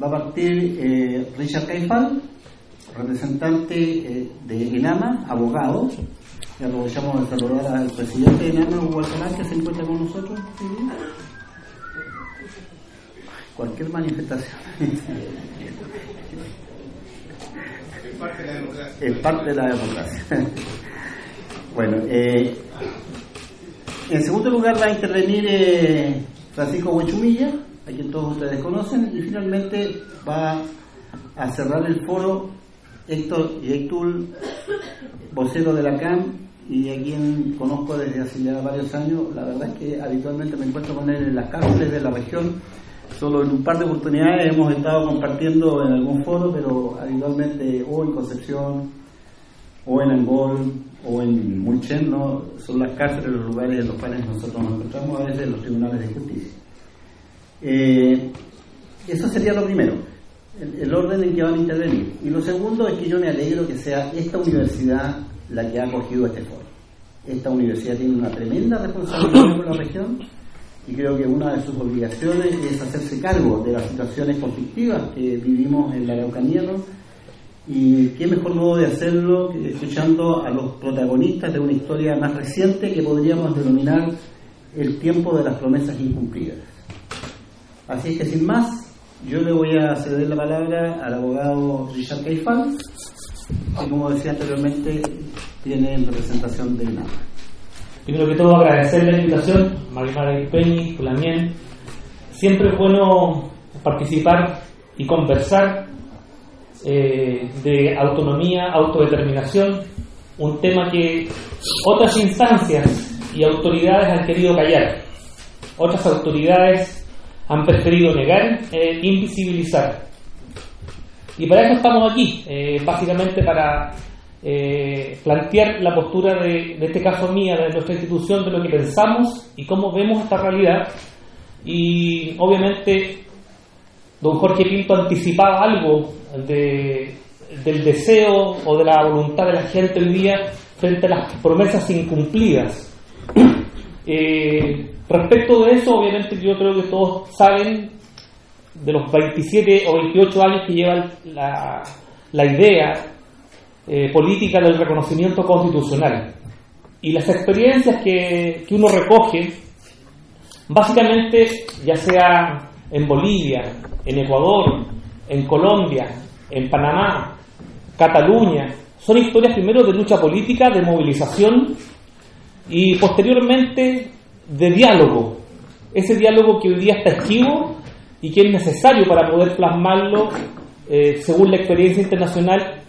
va a partir eh, Richard Caifal, representante eh, de ENAMA, abogado. Y aprovechamos de saludar al presidente de ENAMA, Hugo que se encuentra con nosotros. Cualquier manifestación. Es parte de la democracia. es parte de la democracia. bueno, eh, en segundo lugar va a intervenir eh, Francisco Huechumilla, a quien todos ustedes conocen, y finalmente va a cerrar el foro Héctor Yeitul, vocero de la CAM, y a quien conozco desde hace ya varios años. La verdad es que habitualmente me encuentro con él en las cárceles de la región. Solo en un par de oportunidades hemos estado compartiendo en algún foro, pero habitualmente o en Concepción, o en Angol, o en Mulchen, ¿no? son las cárceles los lugares en los cuales nosotros nos encontramos a veces en los tribunales de justicia. Eh, eso sería lo primero, el, orden en que van a intervenir. Y lo segundo es que yo me alegro que sea esta universidad la que ha acogido este foro. Esta universidad tiene una tremenda responsabilidad con la región y creo que una de sus obligaciones es hacerse cargo de las situaciones conflictivas que vivimos en la Araucanía y qué mejor modo de hacerlo que escuchando a los protagonistas de una historia más reciente que podríamos denominar el tiempo de las promesas incumplidas. Así es que sin más, yo le voy a ceder la palabra al abogado Richard Caifal, que como decía anteriormente, tiene en representación de nada. Primero que todo agradecer la invitación, Marimara Peñi, Pulamien. Siempre es bueno participar y conversar eh, de autonomía, autodeterminación, un tema que otras instancias y autoridades han querido callar. Otras autoridades han preferido negar e invisibilizar. Y para eso estamos aquí, eh, básicamente para eh, plantear la postura de, este caso mía, de nuestra institución, de lo que pensamos y cómo vemos esta realidad. Y obviamente, don Jorge Pinto anticipaba algo de, del deseo o de la voluntad de la gente hoy día frente a las promesas incumplidas. Eh, respecto de eso, obviamente yo creo que todos saben de los 27 o 28 años que lleva la, la idea eh, política del reconocimiento constitucional. Y las experiencias que, que, uno recoge, básicamente, ya sea en Bolivia, en Ecuador, en Colombia, en Panamá, Cataluña, son historias primero de lucha política, de movilización y posteriormente de diálogo. Ese diálogo que hoy día está activo y que es necesario para poder plasmarlo, eh, según la experiencia internacional,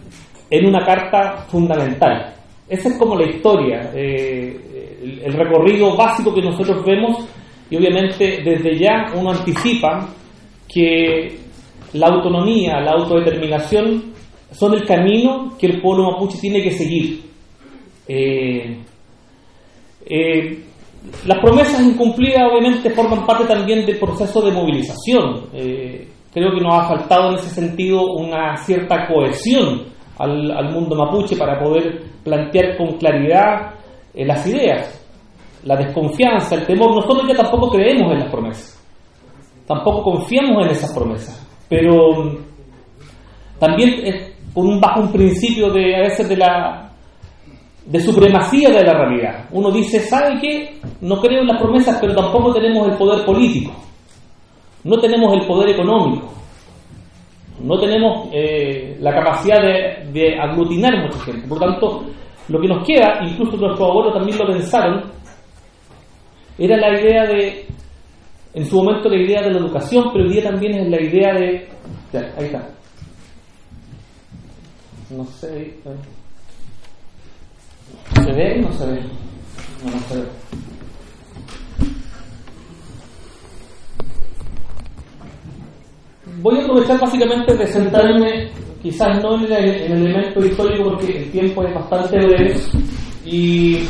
en una carta fundamental. Esa es como la historia, eh, el, recorrido básico que nosotros vemos y obviamente desde ya uno anticipa que la autonomía, la autodeterminación son el camino que el pueblo mapuche tiene que seguir. Eh, eh, las promesas incumplidas obviamente forman parte también del proceso de movilización. creo que nos ha faltado en ese sentido una cierta cohesión al, mundo mapuche para poder plantear con claridad eh, las ideas, la desconfianza, el temor. Nosotros ya tampoco creemos en las promesas, tampoco confiamos en esas promesas, pero mm, también es por un, bajo un principio de a veces de la de supremacía de la realidad. Uno dice, ¿sabe qué? No creo en las promesas, pero tampoco tenemos el poder político, no tenemos el poder económico, no tenemos eh, la capacidad de, de, aglutinar mucha gente. Por lo tanto, lo que nos queda, incluso nuestros abuelos también lo pensaron, era la idea de, en su momento la idea de la educación, pero hoy día también es la idea de... Ya, ahí está. No sé... ¿Se ve? No se ve. No, no se ve. voy a aprovechar básicamente de sentarme, quizás no en el, en el, elemento histórico porque el tiempo es bastante breve, y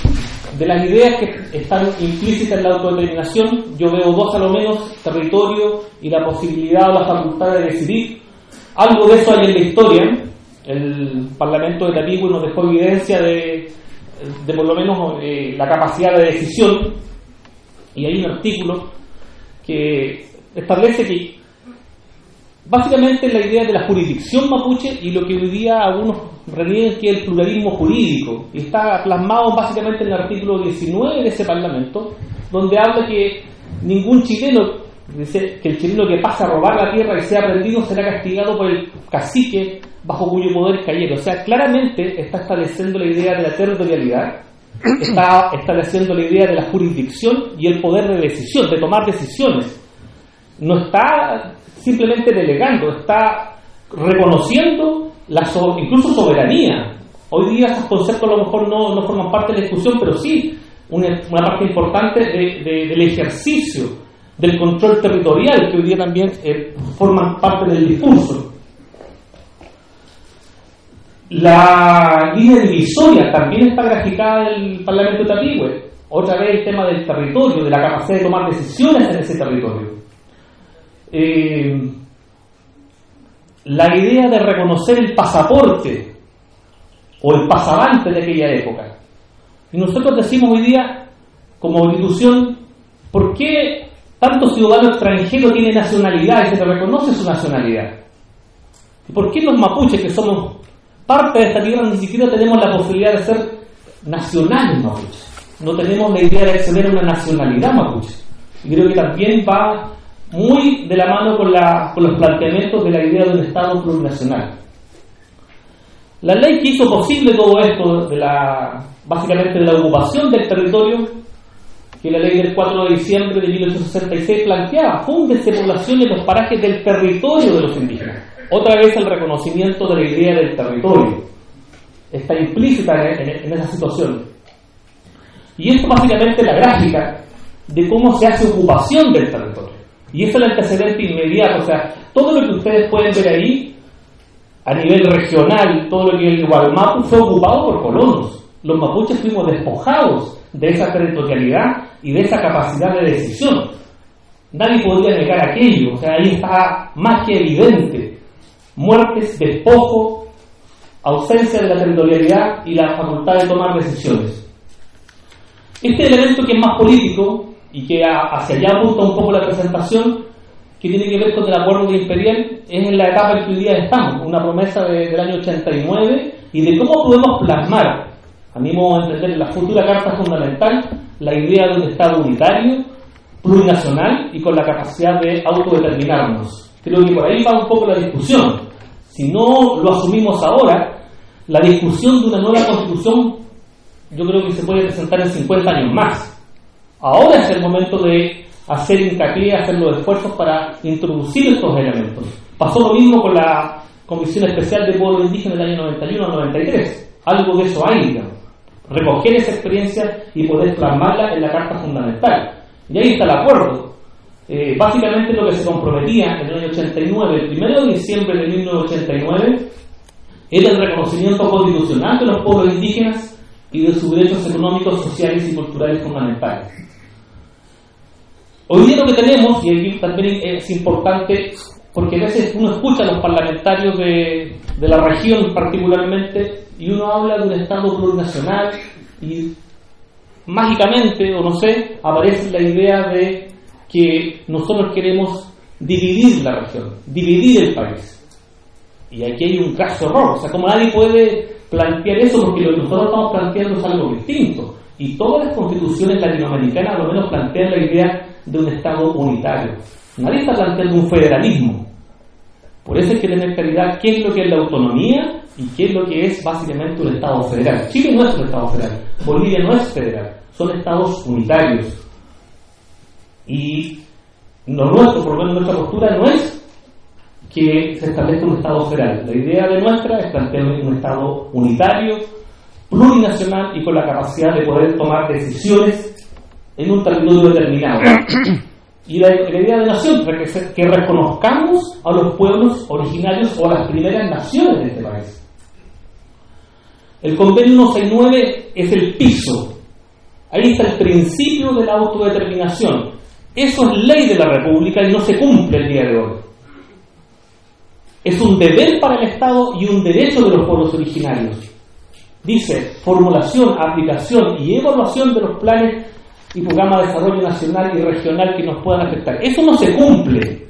de las ideas que están implícitas en la autodeterminación, yo veo dos a lo menos, territorio y la posibilidad o la facultad de decidir. Algo de eso hay en la historia. El Parlamento de Tapigüe nos dejó evidencia de, de por lo menos eh, la capacidad de decisión, y hay un artículo que establece que básicamente la idea de la jurisdicción mapuche y lo que hoy día algunos reniegan que es el pluralismo jurídico. Y está plasmado básicamente en el artículo 19 de ese Parlamento, donde habla que ningún chileno, que el chileno que pasa a robar la tierra y sea prendido será castigado por el cacique bajo cuyo poder cayera. O sea, claramente está estableciendo la idea de la territorialidad, está estableciendo la idea de la jurisdicción y el poder de decisión, de tomar decisiones. No está simplemente delegando, está reconociendo la incluso soberanía. Hoy día esos conceptos a lo mejor no, no forman parte de la discusión, pero sí una, parte importante del ejercicio del control territorial que hoy día también eh, forman parte del discurso. La línea divisoria también está graficada en el Parlamento Tapigüe. Otra vez el tema del territorio, de la capacidad de tomar decisiones en ese territorio. Eh, la idea de reconocer el pasaporte o el pasavante de aquella época. Y nosotros decimos hoy día, como institución, ¿por qué tanto ciudadano extranjero tiene nacionalidad y se le reconoce su nacionalidad? ¿Y por qué los mapuches, que somos parte de esta tierra, ni siquiera tenemos la posibilidad de ser nacionales mapuches? No tenemos la idea de acceder a una nacionalidad mapuche. Y creo que también va muy de la mano con, los planteamientos de la idea de un Estado plurinacional. La ley que hizo posible todo esto, básicamente de la ocupación del territorio, que la ley del 4 de diciembre de 1866 planteaba, fúndese población en los parajes del territorio de los indígenas. Otra vez el reconocimiento de la idea del territorio. Está implícita en, esa situación. Y esto básicamente es la gráfica de cómo se hace ocupación del territorio. Y es el antecedente inmediato. O sea, todo lo que ustedes pueden ver ahí, a nivel regional, todo lo que el Gualmapu fue ocupado por colonos. Los mapuches fuimos despojados de esa territorialidad y de esa capacidad de decisión. Nadie podía negar aquello. O sea, ahí está más que evidente. Muertes, despojo, ausencia de la territorialidad y la facultad de tomar decisiones. Este elemento que es más político y que hacia allá apunta un poco la presentación, que tiene que ver con el acuerdo de imperial, es en la etapa en que hoy día estamos, una promesa del año 89 y de cómo podemos plasmar, a entender en la futura carta fundamental, la idea de un Estado unitario, plurinacional y con la capacidad de autodeterminarnos. Creo que por ahí va un poco la discusión. Si no lo asumimos ahora, la discusión de una nueva constitución yo creo que se puede presentar en 50 años más. Ahora es el momento de hacer hincapié, hacer los esfuerzos para introducir estos elementos. Pasó lo mismo con la Comisión Especial de Pueblo Indígena del año 91 al 93. Algo de eso hay, digamos. Recoger esa experiencia y poder plasmarla en la Carta Fundamental. Y ahí está el acuerdo. Eh, básicamente lo que se comprometía en el año 89, el 1 de diciembre de 1989, era el reconocimiento constitucional de los pueblos indígenas y de sus derechos económicos, sociales y culturales fundamentales. Hoy día lo que tenemos, y aquí también es importante, porque a veces uno escucha a los parlamentarios de, la región particularmente, y uno habla de un Estado plurinacional, y mágicamente, o no sé, aparece la idea de que nosotros queremos dividir la región, dividir el país. Y aquí hay un caso error, o sea, como nadie puede plantear eso porque lo que nosotros estamos planteando es algo distinto. Y todas las constituciones latinoamericanas a lo menos plantean la idea de un Estado unitario. Nadie está planteando un federalismo. Por eso hay que tener claridad qué es lo que es la autonomía y qué es lo que es básicamente un Estado federal. Chile no es un Estado federal, Bolivia no es federal, son Estados unitarios. Y lo nuestro, por lo menos nuestra postura, no es que se establezca un Estado federal. La idea de nuestra es plantear un Estado unitario, plurinacional y con la capacidad de poder tomar decisiones en un territorio determinado. Y la, idea de nación es que, reconozcamos a los pueblos originarios o a las primeras naciones de este país. El convenio 169 es el piso. Ahí está el principio de la autodeterminación. Eso es ley de la República y no se cumple el día de hoy. Es un deber para el Estado y un derecho de los pueblos originarios. Dice formulación, aplicación y evaluación de los planes y programa de desarrollo nacional y regional que nos puedan afectar. Eso no se cumple.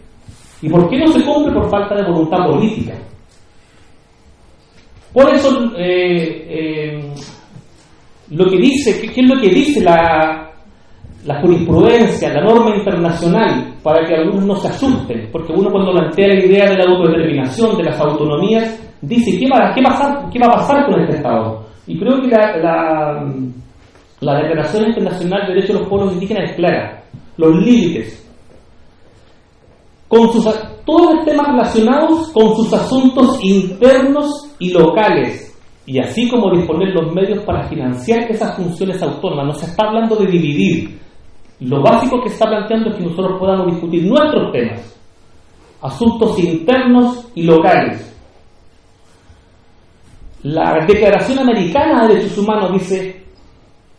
¿Y por qué no se cumple? Por falta de voluntad política. Por eso, eh, eh, lo que dice, ¿qué, es lo que dice la, la jurisprudencia, la norma internacional, para que algunos no se asusten? Porque uno cuando plantea la idea de la autodeterminación, de las autonomías, dice, ¿qué va, qué pasar, qué va a pasar con este Estado? Y creo que la, la, la Declaración Internacional de Derechos de los Pueblos Indígenas es clara. Los límites, con sus, todos los temas relacionados con sus asuntos internos y locales, y así como disponer los medios para financiar esas funciones autónomas. No se está hablando de dividir. Lo básico que está planteando es que nosotros podamos discutir nuestros temas, asuntos internos y locales. La Declaración Americana de Derechos Humanos dice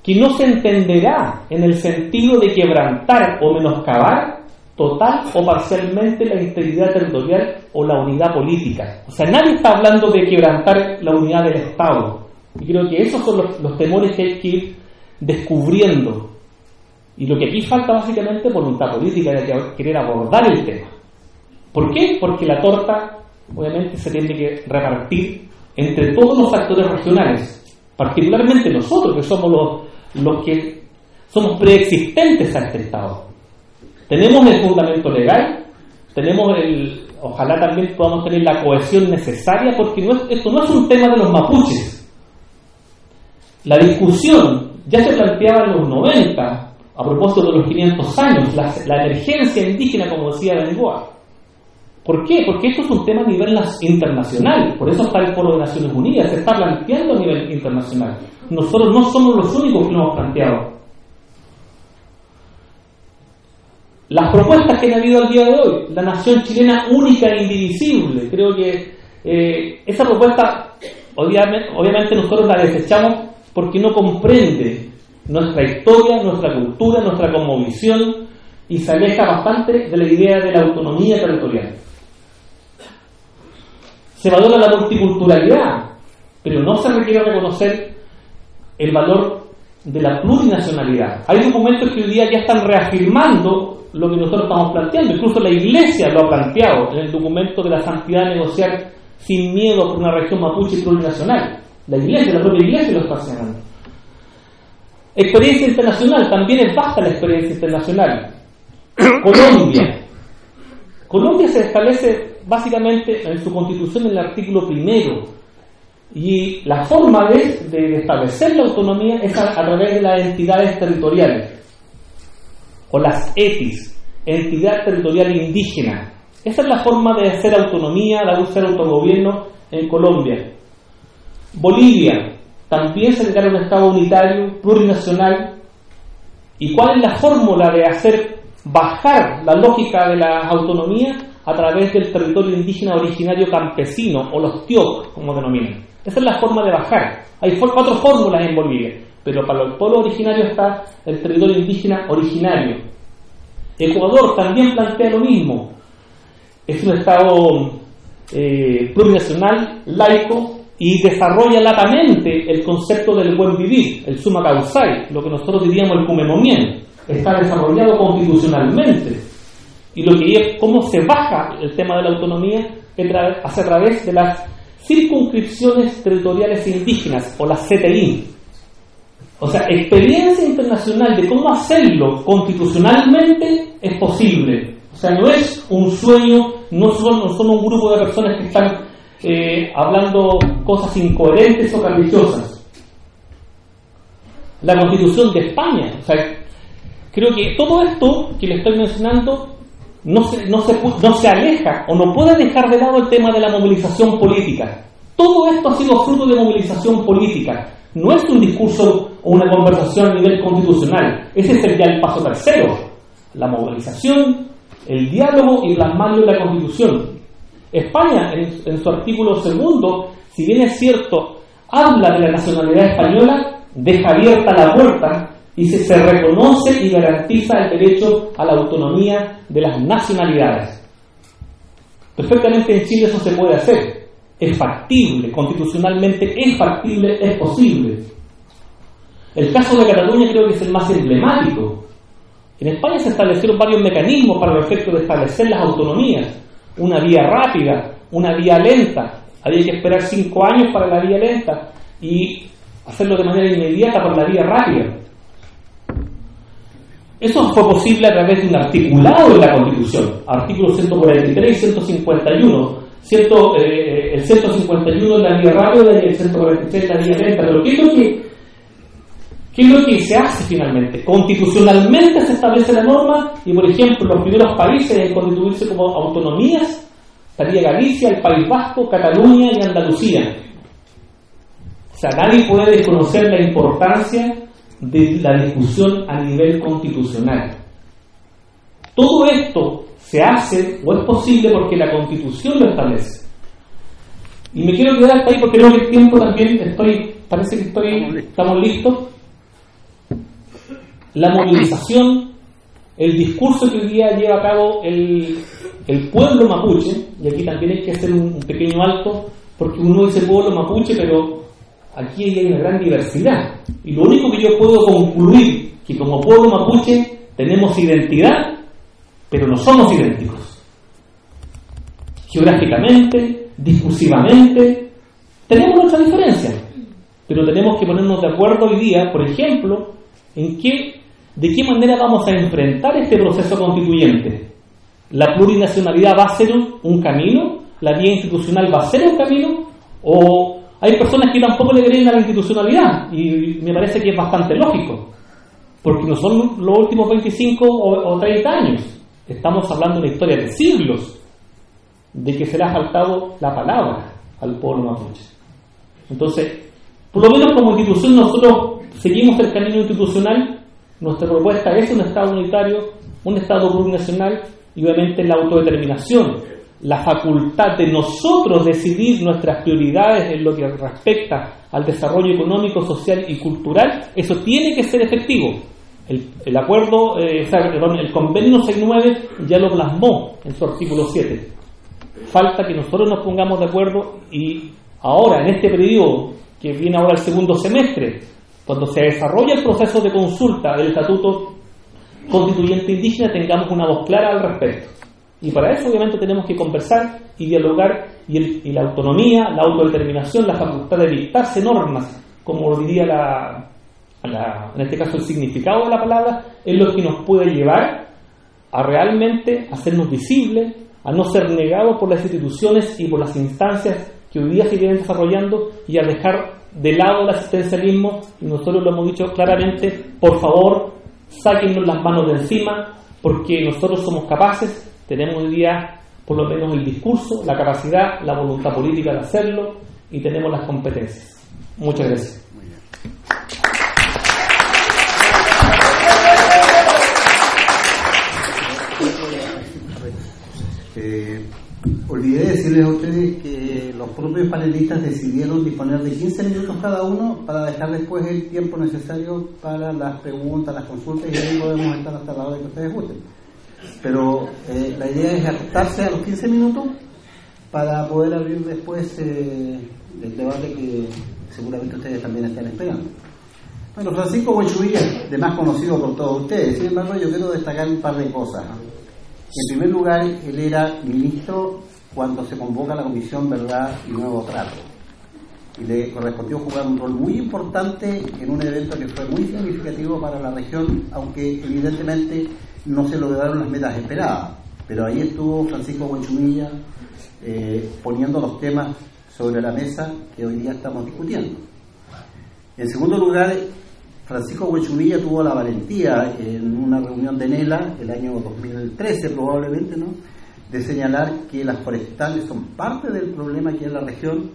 que no se entenderá en el sentido de quebrantar o menoscabar total o parcialmente la integridad territorial o la unidad política. O sea, nadie está hablando de quebrantar la unidad del Estado. Y creo que esos son los, temores que hay que ir descubriendo. Y lo que aquí falta básicamente es voluntad política de querer abordar el tema. ¿Por qué? Porque la torta obviamente se tiene que repartir entre todos los actores regionales, particularmente nosotros que somos los, los que somos preexistentes a este Estado. Tenemos el fundamento legal, tenemos el, ojalá también podamos tener la cohesión necesaria, porque esto no es un tema de los mapuches. La discusión ya se planteaba en los 90, a propósito de los 500 años, la, emergencia indígena, como decía Bengoa. ¿Por qué? Porque esto es un tema a nivel internacional, por eso está el Foro de Naciones Unidas, se está planteando a nivel internacional. Nosotros no somos los únicos que lo hemos planteado. Las propuestas que han habido al día de hoy, la nación chilena única e indivisible, creo que eh, esa propuesta obviamente, nosotros la desechamos porque no comprende nuestra historia, nuestra cultura, nuestra conmovisión y se aleja bastante de la idea de la autonomía territorial. Se valora la multiculturalidad, pero no se requiere reconocer el valor de la plurinacionalidad. Hay documentos que hoy día ya están reafirmando lo que nosotros estamos planteando. Incluso la Iglesia lo ha planteado en el documento de la santidad negociar sin miedo por una región mapuche plurinacional. La Iglesia, la propia Iglesia lo está haciendo. Experiencia internacional, también es vasta la experiencia internacional. Colombia. Colombia se establece básicamente en su constitución en el artículo primero. Y la forma de, establecer la autonomía es a través de las entidades territoriales o las ETIs, entidad territorial indígena. Esa es la forma de hacer autonomía, de hacer autogobierno en Colombia. Bolivia, también se declara un Estado unitario, plurinacional. ¿Y cuál es la fórmula de hacer bajar la lógica de la autonomía a través del territorio indígena originario campesino o los TIOC, como denominan? Esa es la forma de bajar. Hay cuatro fórmulas en Bolivia. Pero para el pueblo originario está el territorio indígena originario. Ecuador también plantea lo mismo. Es un Estado eh, plurinacional, laico, y desarrolla latamente el concepto del buen vivir, el suma causai, lo que nosotros diríamos el cumenomien. Está desarrollado constitucionalmente. Y lo que es cómo se baja el tema de la autonomía hace a través de las circunscripciones territoriales indígenas o las CTI, o sea, experiencia internacional de cómo hacerlo constitucionalmente es posible. O sea, no es un sueño, no son, un grupo de personas que están eh, hablando cosas incoherentes o caprichosas. La constitución de España, creo que todo esto que le estoy mencionando no se, no, no se aleja o no puede dejar de lado el tema de la movilización política. Todo esto ha sido fruto de movilización política. No es un discurso o una conversación a nivel constitucional. Ese sería el paso tercero. La movilización, el diálogo y plasmarlo en la Constitución. España, en, su artículo segundo, si bien es cierto, habla de la nacionalidad española, deja abierta la puerta y se, se reconoce y garantiza el derecho a la autonomía de las nacionalidades. Perfectamente en Chile eso se puede hacer es factible, constitucionalmente es factible, es posible. El caso de Cataluña creo que es el más emblemático. En España se establecieron varios mecanismos para el efecto de establecer las autonomías. Una vía rápida, una vía lenta. Había que esperar cinco años para la vía lenta y hacerlo de manera inmediata por la vía rápida. Eso fue posible a través de un articulado en la Constitución, artículos 143 y 151. Ciento, eh, el 151 es la vía rápida y el 143 es la vía lenta. Pero ¿qué es, que, ¿qué es lo que se hace finalmente? Constitucionalmente se establece la norma y, por ejemplo, los primeros países en constituirse como autonomías estaría Galicia, el País Vasco, Cataluña y Andalucía. O sea, nadie puede desconocer la importancia de la discusión a nivel constitucional. Todo esto se hace o es posible porque la constitución lo establece. Y me quiero quedar hasta ahí porque creo que el tiempo también estoy, parece que estoy, estamos listos. La movilización, el discurso que hoy día lleva a cabo el, pueblo mapuche, y aquí también hay que hacer un, un pequeño alto, porque uno dice pueblo mapuche, pero aquí hay una gran diversidad. Y lo único que yo puedo concluir que como pueblo mapuche tenemos identidad, pero no somos idénticos. Geográficamente, discursivamente, tenemos nuestra diferencia, pero tenemos que ponernos de acuerdo hoy día, por ejemplo, en qué, de qué manera vamos a enfrentar este proceso constituyente. ¿La plurinacionalidad va a ser un, camino? ¿La vía institucional va a ser un camino? ¿O hay personas que tampoco le creen a la institucionalidad y me parece que es bastante lógico, porque no son los últimos 25 o, 30 años, estamos hablando de una historia de siglos de que se le ha faltado la palabra al pueblo mapuche. Entonces, por lo menos como institución nosotros seguimos el camino institucional, nuestra propuesta es un Estado unitario, un Estado plurinacional y obviamente la autodeterminación la facultad de nosotros decidir nuestras prioridades en lo que respecta al desarrollo económico, social y cultural, eso tiene que ser efectivo. El, acuerdo, eh, el convenio 69 ya lo plasmó en su artículo 7. Falta que nosotros nos pongamos de acuerdo y ahora, en este periodo que viene ahora el segundo semestre, cuando se desarrolla el proceso de consulta del Estatuto Constituyente Indígena, tengamos una voz clara al respecto. Y para eso obviamente tenemos que conversar y dialogar y, la autonomía, la autodeterminación, la facultad de dictarse normas, como diría la, en este caso el significado de la palabra, es lo que nos puede llevar a realmente hacernos visibles, a no ser negados por las instituciones y por las instancias que hoy día se vienen desarrollando y a dejar de lado el asistencialismo, y nosotros lo hemos dicho claramente, por favor, sáquennos las manos de encima, porque nosotros somos capaces tenemos hoy día, por lo menos, el discurso, la capacidad, la voluntad política de hacerlo y tenemos las competencias. Muchas gracias. Eh, olvidé decirles a ustedes que los propios panelistas decidieron disponer de 15 minutos cada uno para dejar después el tiempo necesario para las preguntas, las consultas y ahí podemos estar hasta la hora que ustedes gusten. Pero eh, la idea es ajustarse a los 15 minutos para poder abrir después eh, el debate que seguramente ustedes también están esperando. Bueno, Francisco Huechuvilla, de más conocido por todos ustedes, sin embargo yo quiero destacar un par de cosas. En primer lugar, él era ministro cuando se convoca la Comisión Verdad y Nuevo Trato. Y le correspondió jugar un rol muy importante en un evento que fue muy significativo para la región, aunque evidentemente no se lograron las metas esperadas, pero ahí estuvo Francisco Huenchumilla eh, poniendo los temas sobre la mesa que hoy día estamos discutiendo. En segundo lugar, Francisco Huenchumilla tuvo la valentía en una reunión de NELA el año 2013 probablemente, ¿no? De señalar que las forestales son parte del problema aquí en la región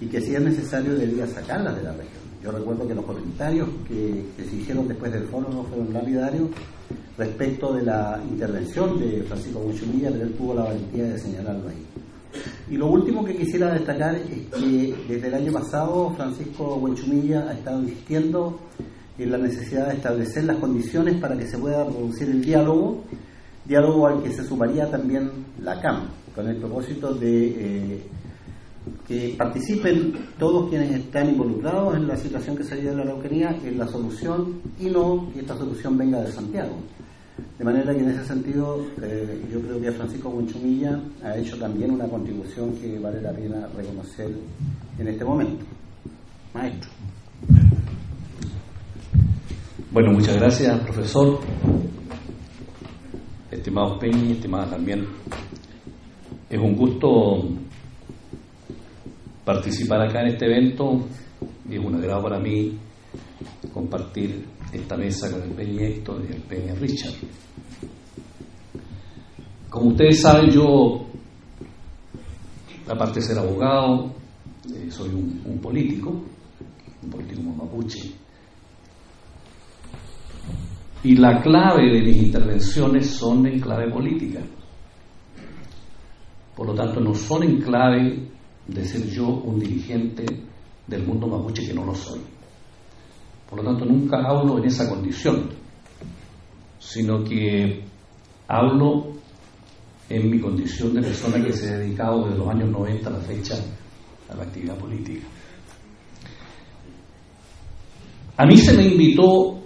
y que si es necesario debía sacarlas de la región. Yo recuerdo que los comentarios que, se hicieron después del foro no fueron lapidarios respecto de la intervención de Francisco Buchumilla, pero él tuvo la valentía de señalarlo ahí. Y lo último que quisiera destacar es que desde el año pasado Francisco Buenchumilla ha estado insistiendo en la necesidad de establecer las condiciones para que se pueda producir el diálogo, diálogo al que se sumaría también la CAM, con el propósito de eh, que participen todos quienes están involucrados en la situación que se vive en la Araucanía en la solución y no que esta solución venga de Santiago. De manera que en ese sentido eh, yo creo que Francisco Buenchumilla ha hecho también una contribución que vale la pena reconocer en este momento. Maestro. Bueno, muchas gracias, profesor. Estimados Peñi, estimada también. Es un gusto participar acá en este evento y es un agrado para mí compartir esta mesa con el Peñi Héctor y el Peñi Richard. Como ustedes saben, yo, aparte de ser abogado, eh, soy un, político, un político mapuche. Y la clave de mis intervenciones son en clave política. Por lo tanto, no son en clave de ser yo un dirigente del mundo mapuche que no lo soy. Por lo tanto, nunca hablo en esa condición, sino que hablo en mi condición de persona que se ha dedicado desde los años 90 a la fecha a la actividad política. A mí se me invitó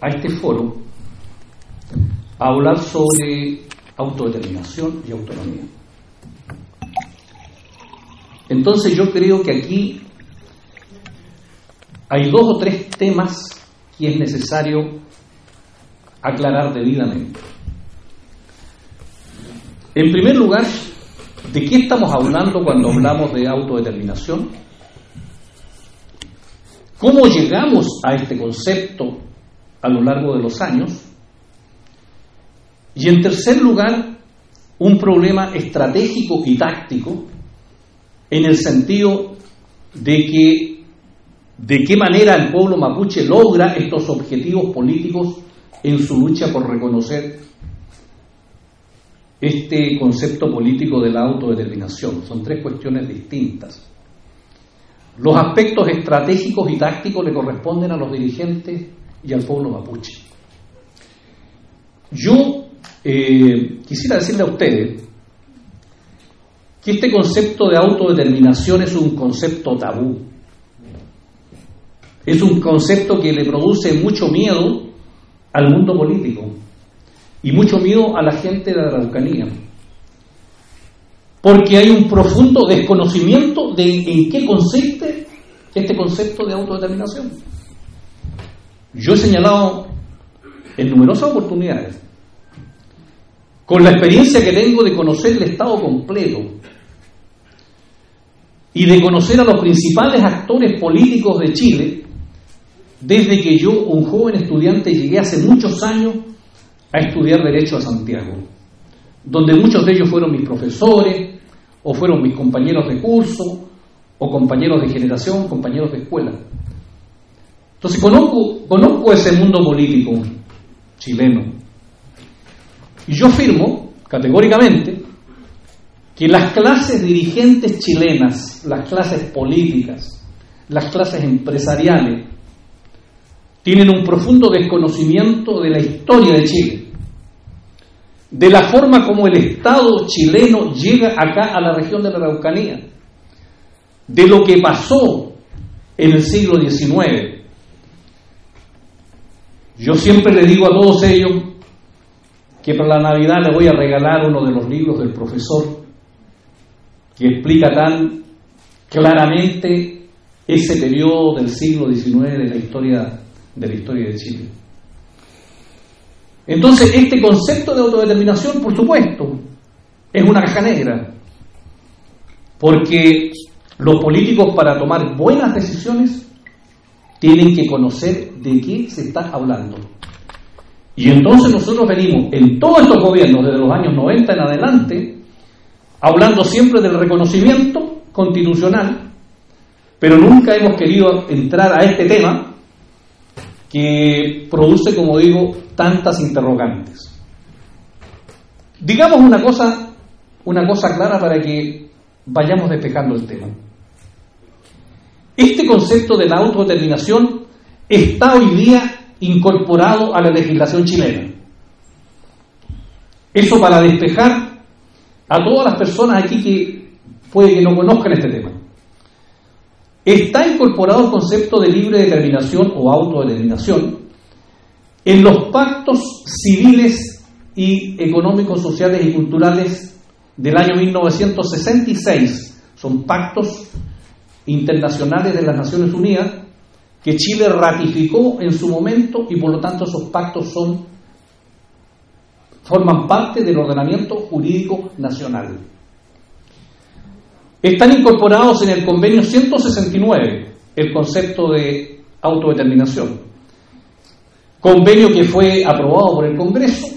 a este foro a hablar sobre autodeterminación y autonomía. Entonces yo creo que aquí hay dos o tres temas que es necesario aclarar debidamente. En primer lugar, ¿de qué estamos hablando cuando hablamos de autodeterminación? ¿Cómo llegamos a este concepto a lo largo de los años? Y en tercer lugar, un problema estratégico y táctico en el sentido de que de qué manera el pueblo mapuche logra estos objetivos políticos en su lucha por reconocer este concepto político de la autodeterminación. Son tres cuestiones distintas. Los aspectos estratégicos y tácticos le corresponden a los dirigentes y al pueblo mapuche. Yo eh, quisiera decirle a ustedes que este concepto de autodeterminación es un concepto tabú. Es un concepto que le produce mucho miedo al mundo político y mucho miedo a la gente de la Araucanía. Porque hay un profundo desconocimiento de en qué consiste este concepto de autodeterminación. Yo he señalado en numerosas oportunidades, con la experiencia que tengo de conocer el Estado completo y de conocer a los principales actores políticos de Chile, desde que yo, un joven estudiante, llegué hace muchos años a estudiar Derecho a Santiago, donde muchos de ellos fueron mis profesores, o fueron mis compañeros de curso, o compañeros de generación, compañeros de escuela. Entonces conozco, ese mundo político chileno. Y yo afirmo categóricamente que las clases dirigentes chilenas, las clases políticas, las clases empresariales, tienen un profundo desconocimiento de la historia de Chile, de la forma como el Estado chileno llega acá a la región de la Araucanía, de lo que pasó en el siglo XIX. Yo siempre le digo a todos ellos que para la Navidad le voy a regalar uno de los libros del profesor que explica tan claramente ese periodo del siglo XIX de la historia de la historia de Chile. Entonces, este concepto de autodeterminación, por supuesto, es una caja negra, porque los políticos para tomar buenas decisiones tienen que conocer de qué se está hablando. Y entonces nosotros venimos en todos estos gobiernos, desde los años 90 en adelante, hablando siempre del reconocimiento constitucional, pero nunca hemos querido entrar a este tema que produce, como digo, tantas interrogantes. Digamos una cosa, una cosa clara para que vayamos despejando el tema. Este concepto de la autodeterminación está hoy día incorporado a la legislación chilena. Eso para despejar a todas las personas aquí que puede que no conozcan este tema. Está incorporado el concepto de libre determinación o autodeterminación en los pactos civiles y económicos, sociales y culturales del año 1966. Son pactos internacionales de las Naciones Unidas que Chile ratificó en su momento y por lo tanto esos pactos son forman parte del ordenamiento jurídico nacional. Están incorporados en el convenio 169 el concepto de autodeterminación. Convenio que fue aprobado por el Congreso,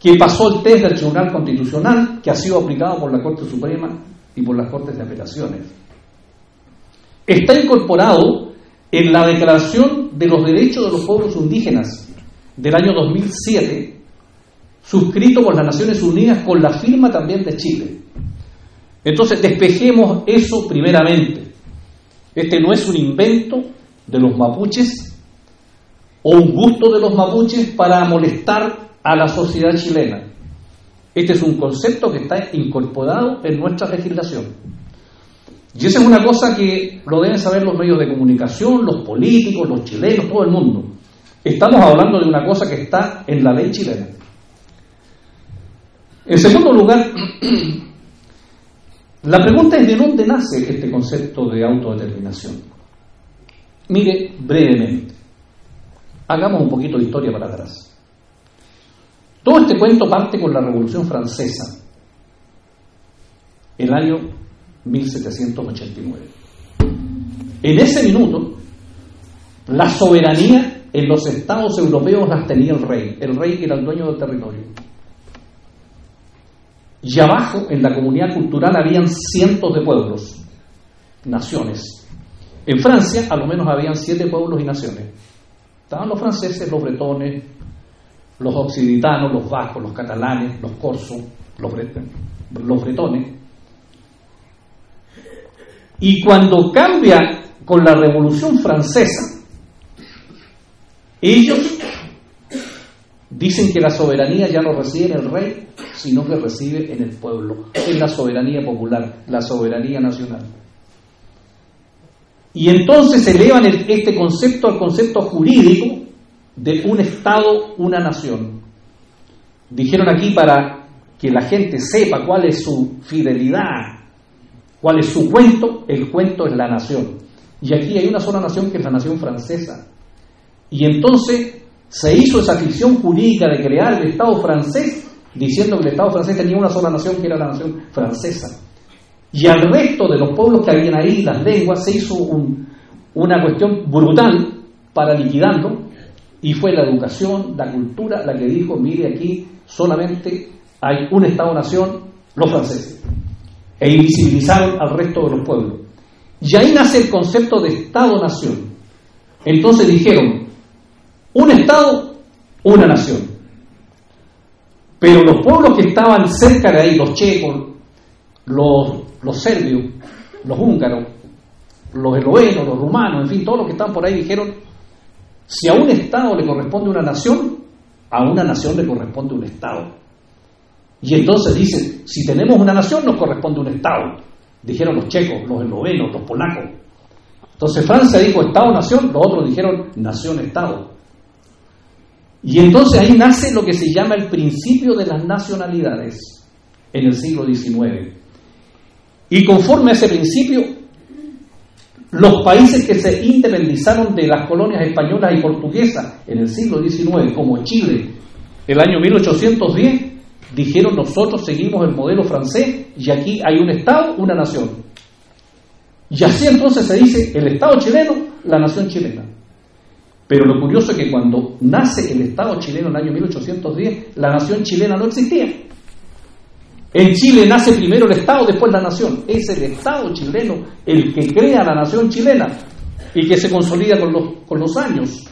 que pasó el test del Tribunal Constitucional, que ha sido aplicado por la Corte Suprema y por las Cortes de Apelaciones. Está incorporado en la Declaración de los Derechos de los Pueblos Indígenas del año 2007, suscrito por las Naciones Unidas con la firma también de Chile. Entonces, despejemos eso primeramente. Este no es un invento de los mapuches o un gusto de los mapuches para molestar a la sociedad chilena. Este es un concepto que está incorporado en nuestra legislación. Y esa es una cosa que lo deben saber los medios de comunicación, los políticos, los chilenos, todo el mundo. Estamos hablando de una cosa que está en la ley chilena. En segundo lugar, la pregunta es de dónde nace este concepto de autodeterminación. Mire brevemente, hagamos un poquito de historia para atrás. Todo este cuento parte con la Revolución Francesa, el año 1789. En ese minuto, la soberanía en los estados europeos las tenía el rey, el rey era el dueño del territorio. Y abajo, en la comunidad cultural, habían cientos de pueblos, naciones. En Francia, a lo menos habían siete pueblos y naciones. Estaban los franceses, los bretones, los occiditanos, los vascos, los catalanes, los corsos, los, bretones. Y cuando cambia con la Revolución Francesa, ellos dicen que la soberanía ya no reside en el rey, sino que reside en el pueblo, en la soberanía popular, la soberanía nacional. Y entonces elevan este concepto al concepto jurídico de un Estado, una nación. Dijeron aquí para que la gente sepa cuál es su fidelidad, cuál es su cuento, el cuento es la nación. Y aquí hay una sola nación que es la nación francesa. Y entonces se hizo esa ficción jurídica de crear el Estado francés, diciendo que el Estado francés tenía una sola nación que era la nación francesa. Y al resto de los pueblos que habían ahí, las lenguas, se hizo una cuestión brutal para liquidarlo, y fue la educación, la cultura, la que dijo, mire aquí solamente hay un Estado-nación, los franceses, e invisibilizaron al resto de los pueblos. Y ahí nace el concepto de Estado-nación. Entonces dijeron, un Estado, una nación. Pero los pueblos que estaban cerca de ahí, los checos, los los serbios, los húngaros, los eslovenos, los rumanos, en fin, todos los que están por ahí dijeron, si a un Estado le corresponde una nación, a una nación le corresponde un Estado. Y entonces dicen, si tenemos una nación nos corresponde un Estado. Dijeron los checos, los eslovenos, los polacos. Entonces Francia dijo Estado-nación, los otros dijeron nación-Estado. Y entonces ahí nace lo que se llama el principio de las nacionalidades en el siglo XIX. Y conforme a ese principio, los países que se independizaron de las colonias españolas y portuguesas en el siglo XIX, como Chile, el año 1810, dijeron nosotros seguimos el modelo francés y aquí hay un Estado, una nación. Y así entonces se dice el Estado chileno, la nación chilena. Pero lo curioso es que cuando nace el Estado chileno en el año 1810, la nación chilena no existía. En Chile nace primero el Estado, después la nación. Es el Estado chileno el que crea la nación chilena y que se consolida con los, con los años.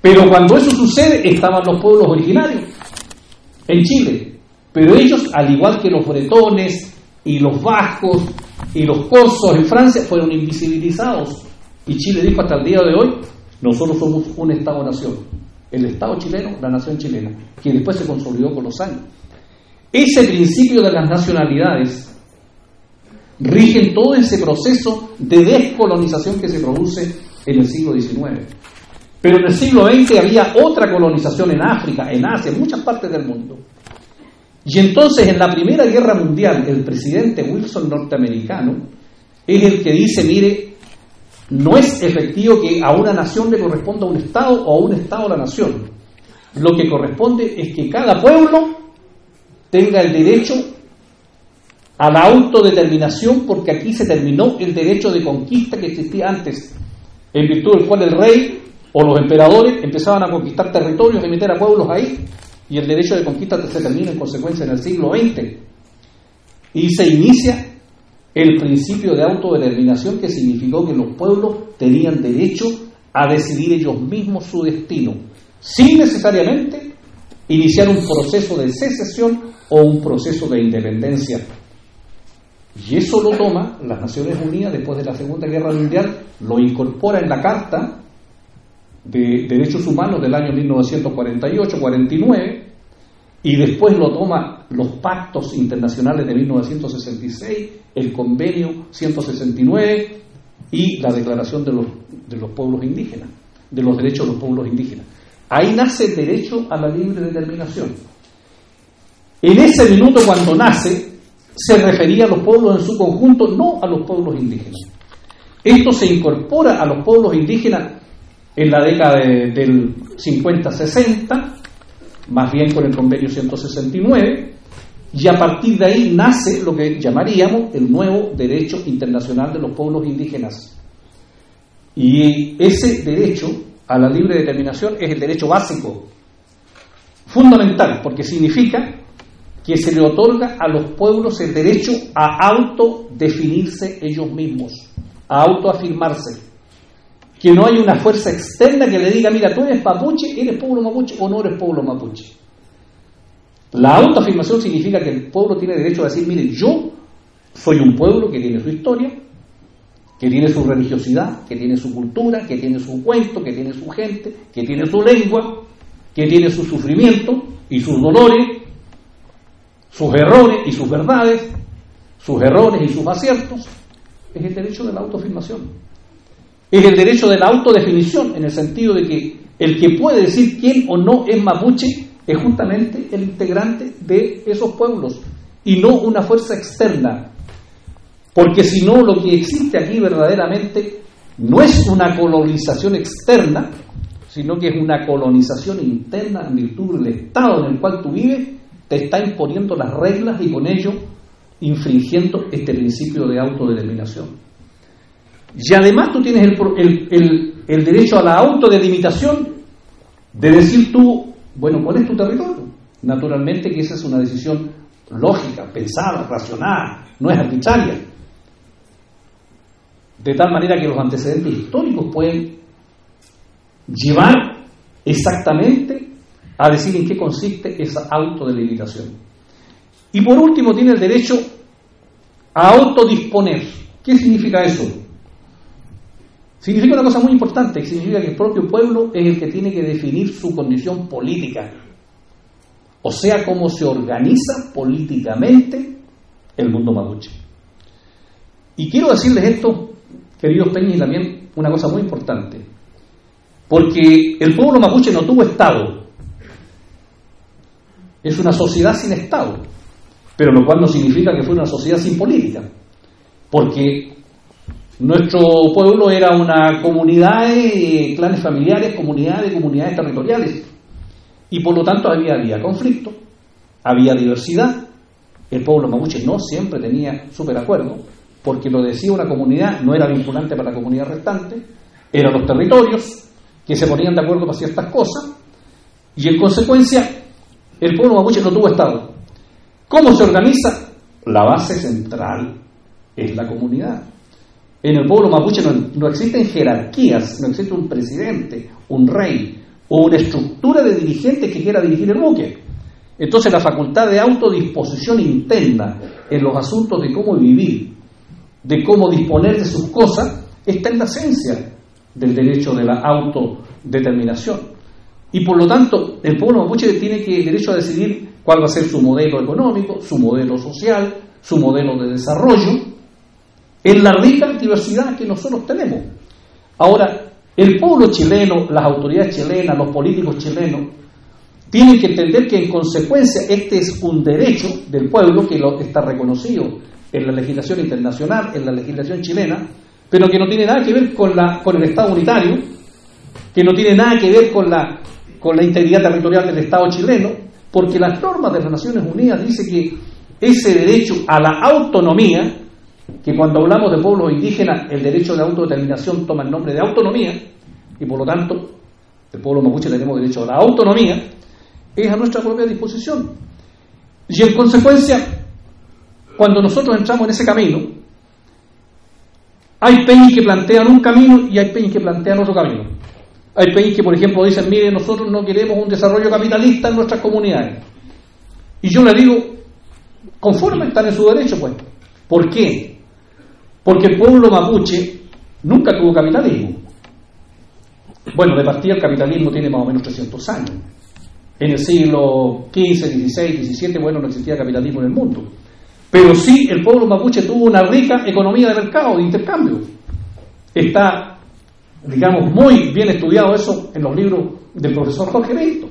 Pero cuando eso sucede, estaban los pueblos originarios en Chile. Pero ellos, al igual que los bretones y los vascos y los corsos en Francia, fueron invisibilizados. Y Chile dijo hasta el día de hoy, nosotros somos un Estado-nación. El Estado chileno, la nación chilena, que después se consolidó con los años. Ese principio de las nacionalidades rige todo ese proceso de descolonización que se produce en el siglo XIX. Pero en el siglo XX había otra colonización en África, en Asia, en muchas partes del mundo. Y entonces en la Primera Guerra Mundial, el presidente Wilson norteamericano es el que dice, mire, no es efectivo que a una nación le corresponda un Estado o a un Estado a la nación. Lo que corresponde es que cada pueblo tenga el derecho a la autodeterminación porque aquí se terminó el derecho de conquista que existía antes, en virtud del cual el rey o los emperadores empezaban a conquistar territorios y meter a pueblos ahí, y el derecho de conquista se termina en consecuencia en el siglo XX. Y se inicia el principio de autodeterminación que significó que los pueblos tenían derecho a decidir ellos mismos su destino, sin necesariamente iniciar un proceso de secesión o un proceso de independencia. Y eso lo toma las Naciones Unidas después de la Segunda Guerra Mundial, lo incorpora en la Carta de Derechos Humanos del año 1948-49 y después lo toma los pactos internacionales de 1966, el convenio 169 y la declaración de los, de los pueblos indígenas, de los derechos de los pueblos indígenas. Ahí nace el derecho a la libre determinación. En ese minuto cuando nace, se refería a los pueblos en su conjunto, no a los pueblos indígenas. Esto se incorpora a los pueblos indígenas en la década del 50-60, más bien con el convenio 169, y a partir de ahí nace lo que llamaríamos el nuevo derecho internacional de los pueblos indígenas. Y ese derecho a la libre determinación es el derecho básico, fundamental, porque significa que se le otorga a los pueblos el derecho a autodefinirse ellos mismos, a autoafirmarse que no hay una fuerza externa que le diga, mira, tú eres mapuche, eres pueblo mapuche o no eres pueblo mapuche. La autoafirmación significa que el pueblo tiene derecho a decir, mire, yo soy un pueblo que tiene su historia, que tiene su religiosidad, que tiene su cultura, que tiene su cuento, que tiene su gente, que tiene su lengua, que tiene su sufrimiento y sus dolores, sus errores y sus verdades, sus errores y sus aciertos. Es el derecho de la autoafirmación es el derecho de la autodefinición, en el sentido de que el que puede decir quién o no es mapuche es justamente el integrante de esos pueblos y no una fuerza externa. Porque si no, lo que existe aquí verdaderamente no es una colonización externa, sino que es una colonización interna en virtud del Estado en el cual tú vives, te está imponiendo las reglas y con ello infringiendo este principio de autodeterminación. Y además tú tienes el, derecho a la autodelimitación de decir tú, bueno, ¿cuál es tu territorio? Naturalmente que esa es una decisión lógica, pensada, racional, no es arbitraria. De tal manera que los antecedentes históricos pueden llevar exactamente a decir en qué consiste esa autodelimitación. Y por último tiene el derecho a autodisponer. ¿Qué significa eso? Significa una cosa muy importante, significa que el propio pueblo es el que tiene que definir su condición política, o sea, cómo se organiza políticamente el mundo mapuche. Y quiero decirles esto, queridos Peña, y también una cosa muy importante, porque el pueblo mapuche no tuvo Estado, es una sociedad sin Estado, pero lo cual no significa que fue una sociedad sin política, porque nuestro pueblo era una comunidad de clanes familiares, comunidades de comunidades territoriales. Y por lo tanto había, conflicto, había diversidad. El pueblo mapuche no siempre tenía súper acuerdo, porque lo decía una comunidad, no era vinculante para la comunidad restante, eran los territorios que se ponían de acuerdo para ciertas cosas, y en consecuencia el pueblo mapuche no tuvo Estado. ¿Cómo se organiza? La base central es la comunidad. En el pueblo mapuche no, existen jerarquías, no existe un presidente, un rey o una estructura de dirigentes que quiera dirigir el buque. Entonces la facultad de autodisposición interna en los asuntos de cómo vivir, de cómo disponer de sus cosas, está en la esencia del derecho de la autodeterminación. Y por lo tanto, el pueblo mapuche tiene que, el derecho a decidir cuál va a ser su modelo económico, su modelo social, su modelo de desarrollo, en la rica diversidad que nosotros tenemos. Ahora, El pueblo chileno, las autoridades chilenas, los políticos chilenos, tienen que entender que en consecuencia este es un derecho del pueblo que lo, está reconocido en la legislación internacional, en la legislación chilena, pero que no tiene nada que ver con, la, con el Estado unitario, que no tiene nada que ver con la, con la integridad territorial del Estado chileno, porque las normas de las Naciones Unidas dice que ese derecho a la autonomía, que cuando hablamos de pueblos indígenas, el derecho de autodeterminación toma el nombre de autonomía, y por lo tanto, el pueblo mapuche tenemos derecho a la autonomía, es a nuestra propia disposición. Y en consecuencia, cuando nosotros entramos en ese camino, hay peñas que plantean un camino y hay peñas que plantean otro camino. Hay peñas que, por ejemplo, dicen, mire, nosotros no queremos un desarrollo capitalista en nuestras comunidades. Y yo le digo, conforme están en su derecho, pues. ¿Por qué? Porque el pueblo mapuche nunca tuvo capitalismo. Bueno, de partida el capitalismo tiene más o menos 300 años. En el siglo XV, XVI, XVII, bueno, no existía capitalismo en el mundo. Pero sí, el pueblo mapuche tuvo una rica economía de mercado, de intercambio. Está, digamos, muy bien estudiado eso en los libros del profesor Jorge Benito,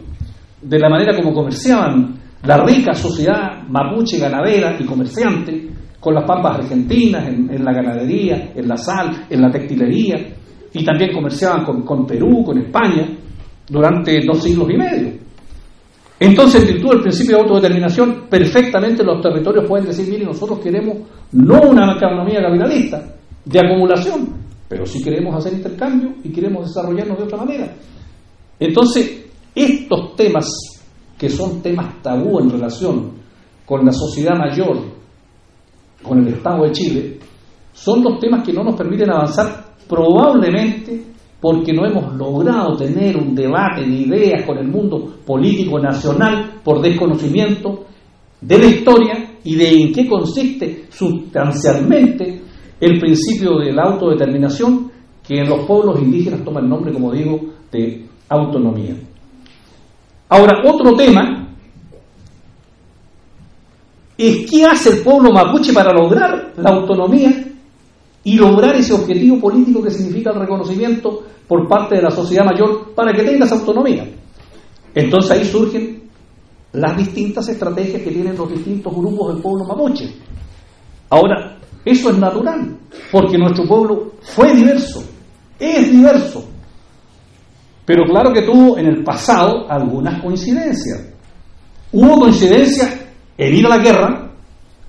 de la manera como comerciaban la rica sociedad mapuche ganadera y comerciante con las pampas argentinas, en, la ganadería, en la sal, en la textilería, y también comerciaban con, con Perú, con España, durante dos siglos y medio. Entonces, en virtud del principio de autodeterminación, perfectamente los territorios pueden decir, mire, nosotros queremos no una economía capitalista de acumulación, pero sí queremos hacer intercambio y queremos desarrollarnos de otra manera. Entonces, estos temas, que son temas tabú en relación con la sociedad mayor, con el Estado de Chile, son los temas que no nos permiten avanzar probablemente porque no hemos logrado tener un debate de ideas con el mundo político nacional por desconocimiento de la historia y de en qué consiste sustancialmente el principio de la autodeterminación que en los pueblos indígenas toma el nombre, como digo, de autonomía. Ahora, otro tema es qué hace el pueblo mapuche para lograr la autonomía y lograr ese objetivo político que significa el reconocimiento por parte de la sociedad mayor para que tenga esa autonomía. Entonces ahí surgen las distintas estrategias que tienen los distintos grupos del pueblo mapuche. Ahora, eso es natural, porque nuestro pueblo fue diverso, es diverso, pero claro que tuvo en el pasado algunas coincidencias. Hubo coincidencia en ir a la guerra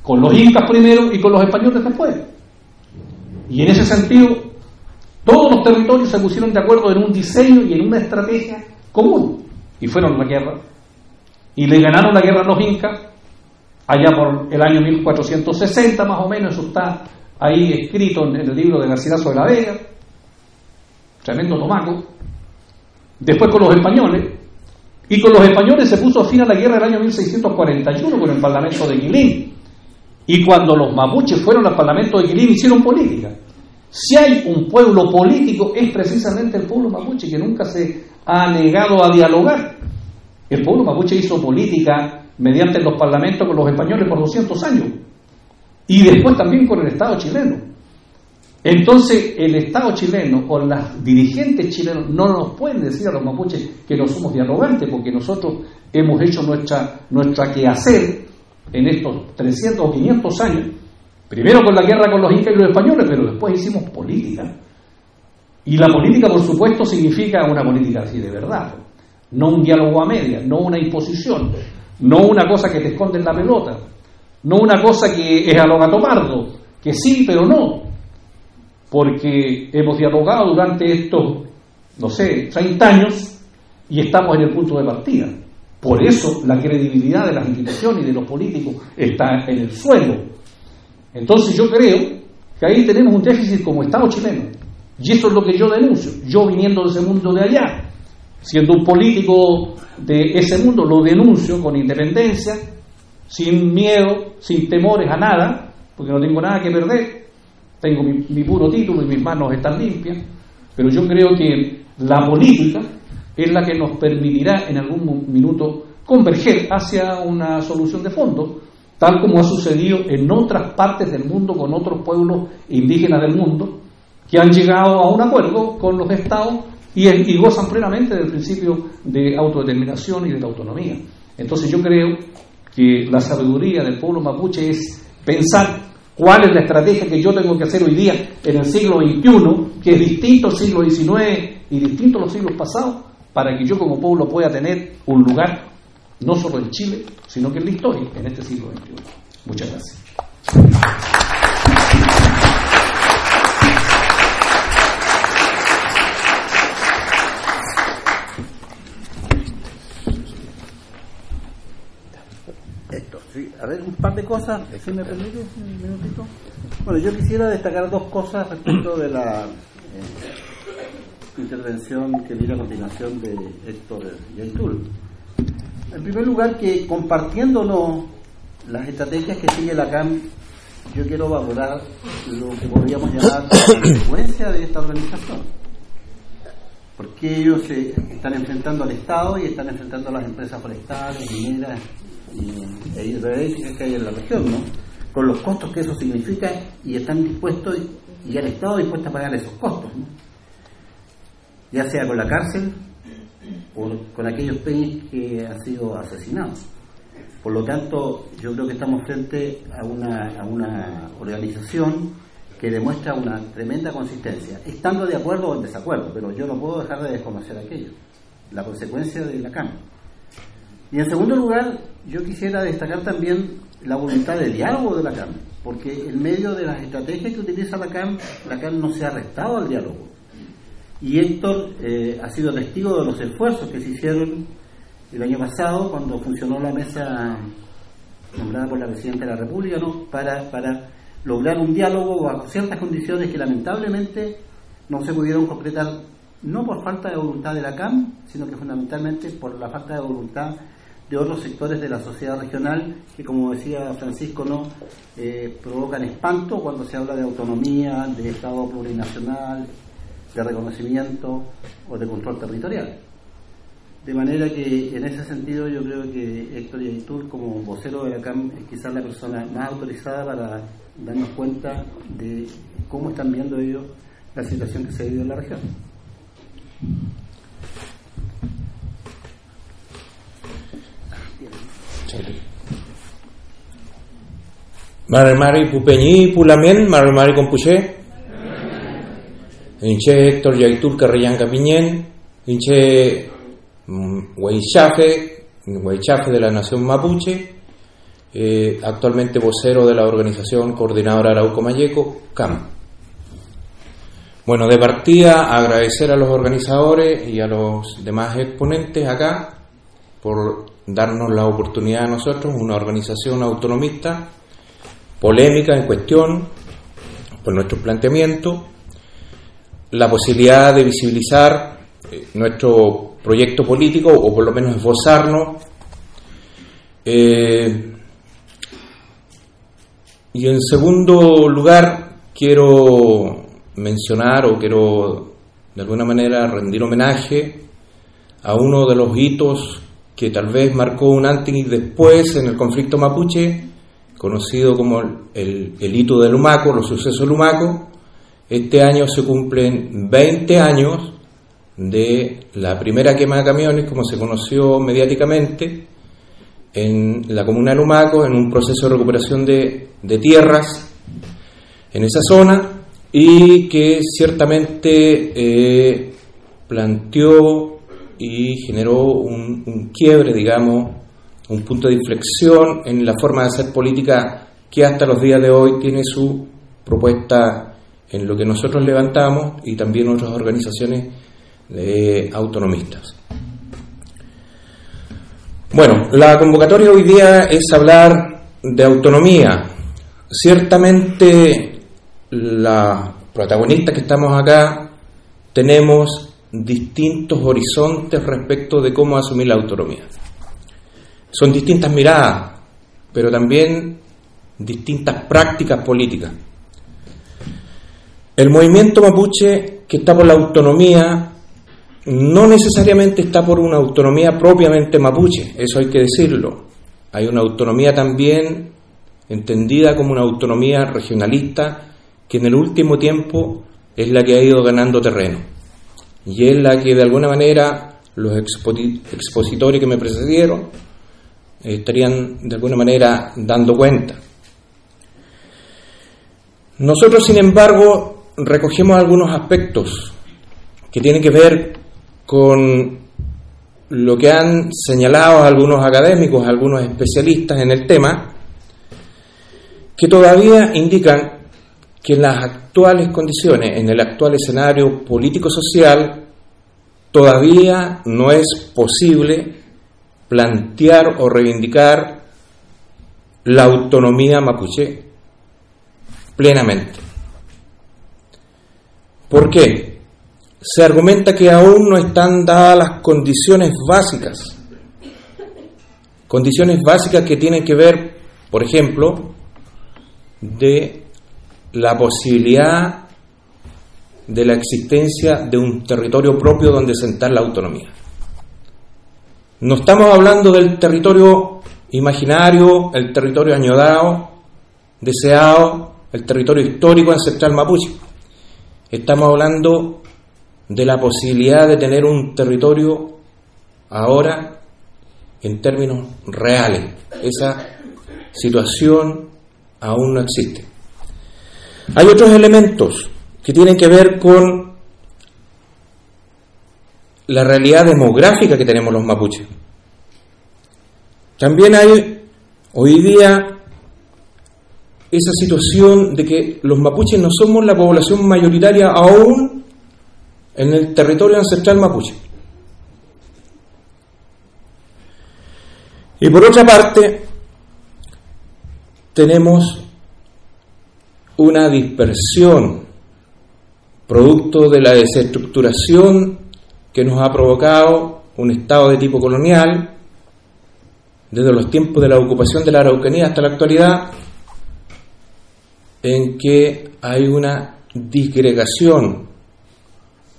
con los incas primero y con los españoles después. Y en ese sentido todos los territorios se pusieron de acuerdo en un diseño y en una estrategia común y fueron a la guerra. Y le ganaron la guerra a los incas allá por el año 1460 más o menos, eso está ahí escrito en el libro de Garcilaso de la Vega, tremendo tomaco. Después con los españoles, y con los españoles se puso fin a la guerra el año 1641 con el Parlamento de Quilín. Y cuando los mapuches fueron al Parlamento de Quilín hicieron política. Si hay un pueblo político, es precisamente el pueblo mapuche que nunca se ha negado a dialogar. El pueblo mapuche hizo política mediante los parlamentos con los españoles por 200 años y después también con el Estado chileno. Entonces, el Estado chileno o los dirigentes chilenos no nos pueden decir a los mapuches que no somos dialogantes, porque nosotros hemos hecho nuestra, nuestra quehacer en estos 300 o 500 años Primero con la guerra con los incas y los españoles, pero después hicimos política. Y la política, por supuesto, significa una política así de verdad. No un diálogo a media, no una imposición, no una cosa que te esconde en la pelota, no una cosa que es a lo gato que sí, pero no. Porque hemos dialogado durante estos, no sé, 30 años y estamos en el punto de partida. Por eso la credibilidad de las instituciones y de los políticos está en el suelo. Entonces yo creo que ahí tenemos un déficit como Estado chileno. Y eso es lo que yo denuncio. Yo viniendo de ese mundo de allá, siendo un político de ese mundo, lo denuncio con independencia, sin miedo, sin temores a nada, porque no tengo nada que perder. Tengo mi, puro título y mis manos están limpias. Pero yo creo que la política es la que nos permitirá en algún minuto converger hacia una solución de fondo tal como ha sucedido en otras partes del mundo con otros pueblos indígenas del mundo, que han llegado a un acuerdo con los estados y, y gozan plenamente del principio de autodeterminación y de la autonomía. Entonces yo creo que la sabiduría del pueblo mapuche es pensar cuál es la estrategia que yo tengo que hacer hoy día en el siglo XXI, que es distinto al siglo XIX y distinto a los siglos pasados, para que yo como pueblo pueda tener un lugar no solo en Chile, sino que en la historia en este siglo XXI. Muchas gracias. Ver, un par de cosas, si me permite un minutito. Bueno, yo quisiera destacar dos cosas respecto de la eh, intervención que viene a continuación de Héctor Yaitul. En primer lugar, que compartiéndonos las estrategias que sigue la CAM, yo quiero valorar lo que podríamos llamar la consecuencia de esta organización. Porque ellos se están enfrentando al Estado y están enfrentando a las empresas forestales, mineras y, e que hay en la región, ¿no? Con los costos que eso significa y están dispuestos y, el Estado dispuesto a pagar esos costos, ya sea con la cárcel o con aquellos peñas que han sido asesinados. Por lo tanto, yo creo que estamos frente a una, a una organización que demuestra una tremenda consistencia, estando de acuerdo o en desacuerdo, pero yo no puedo dejar de desconocer aquello, la consecuencia de la CAM. Y en segundo lugar, yo quisiera destacar también la voluntad de diálogo de la CAM, porque en medio de las estrategias que utiliza la CAM, la CAM no se ha restado al diálogo. Y Héctor eh, ha sido testigo de los esfuerzos que se hicieron el año pasado cuando funcionó la mesa nombrada por la Presidenta de la República ¿no? para, para lograr un diálogo bajo ciertas condiciones que lamentablemente no se pudieron concretar no por falta de voluntad de la CAM, sino que fundamentalmente por la falta de voluntad de otros sectores de la sociedad regional que, como decía Francisco, no eh, provocan espanto cuando se habla de autonomía, de Estado plurinacional, de reconocimiento o de control territorial. De manera que en ese sentido yo creo que Héctor Yaitul como vocero de la CAM es quizás la persona más autorizada para darnos cuenta de cómo están viendo ellos la situación que se vive en la región. Mari mari pupeñi pulamien, mari mari compuche. Inche Héctor Yaitul Carrillán Capiñén, Inche Huaychafe, Huaychafe de la Nación Mapuche, eh, actualmente vocero de la organización coordinadora Arauco Mayeco, CAM. Bueno, de partida agradecer a los organizadores y a los demás exponentes acá por darnos la oportunidad a nosotros, una organización autonomista, polémica en cuestión, por nuestro planteamiento, la posibilidad de visibilizar eh, nuestro proyecto político o por lo menos esbozarnos. Eh, y en segundo lugar, quiero mencionar o quiero de alguna manera rendir homenaje a uno de los hitos que tal vez marcó un antes y después en el conflicto mapuche, conocido como el, el, hito del Humaco, los sucesos del Humaco. Este año se cumplen 20 años de la primera quema de camiones, como se conoció mediáticamente, en la comuna de Humaco, en un proceso de recuperación de, de tierras en esa zona y que ciertamente eh, planteó y generó un, quiebre, digamos, un punto de inflexión en la forma de hacer política que hasta los días de hoy tiene su propuesta en lo que nosotros levantamos y también otras organizaciones eh, autonomistas. Bueno, la convocatoria hoy día es hablar de autonomía. Ciertamente la protagonistas que estamos acá tenemos distintos horizontes respecto de cómo asumir la autonomía. Son distintas miradas, pero también distintas prácticas políticas. El movimiento mapuche que está por la autonomía no necesariamente está por una autonomía propiamente mapuche, eso hay que decirlo. Hay una autonomía también entendida como una autonomía regionalista que en el último tiempo es la que ha ido ganando terreno y es la que de alguna manera los expositores que me precedieron estarían de alguna manera dando cuenta. Nosotros, sin embargo, recogemos algunos aspectos que tienen que ver con lo que han señalado algunos académicos, algunos especialistas en el tema, que todavía indican que en las actuales condiciones, en el actual escenario político-social, todavía no es posible plantear o reivindicar la autonomía mapuche plenamente. ¿Por qué? Se argumenta que aún no están dadas las condiciones básicas, condiciones básicas que tienen que ver, por ejemplo, de la posibilidad de la existencia de un territorio propio donde sentar la autonomía. No estamos hablando del territorio imaginario, el territorio añorado, deseado, el territorio histórico ancestral mapuche. Estamos hablando de la posibilidad de tener un territorio ahora en términos reales. Esa situación aún no existe. Hay otros elementos que tienen que ver con la realidad demográfica que tenemos los mapuches. También hay hoy día esa situación de que los mapuches no somos la población mayoritaria aún en el territorio ancestral mapuche. Y por otra parte, tenemos una dispersión producto de la desestructuración que nos ha provocado un Estado de tipo colonial, desde los tiempos de la ocupación de la Araucanía hasta la actualidad, en que hay una disgregación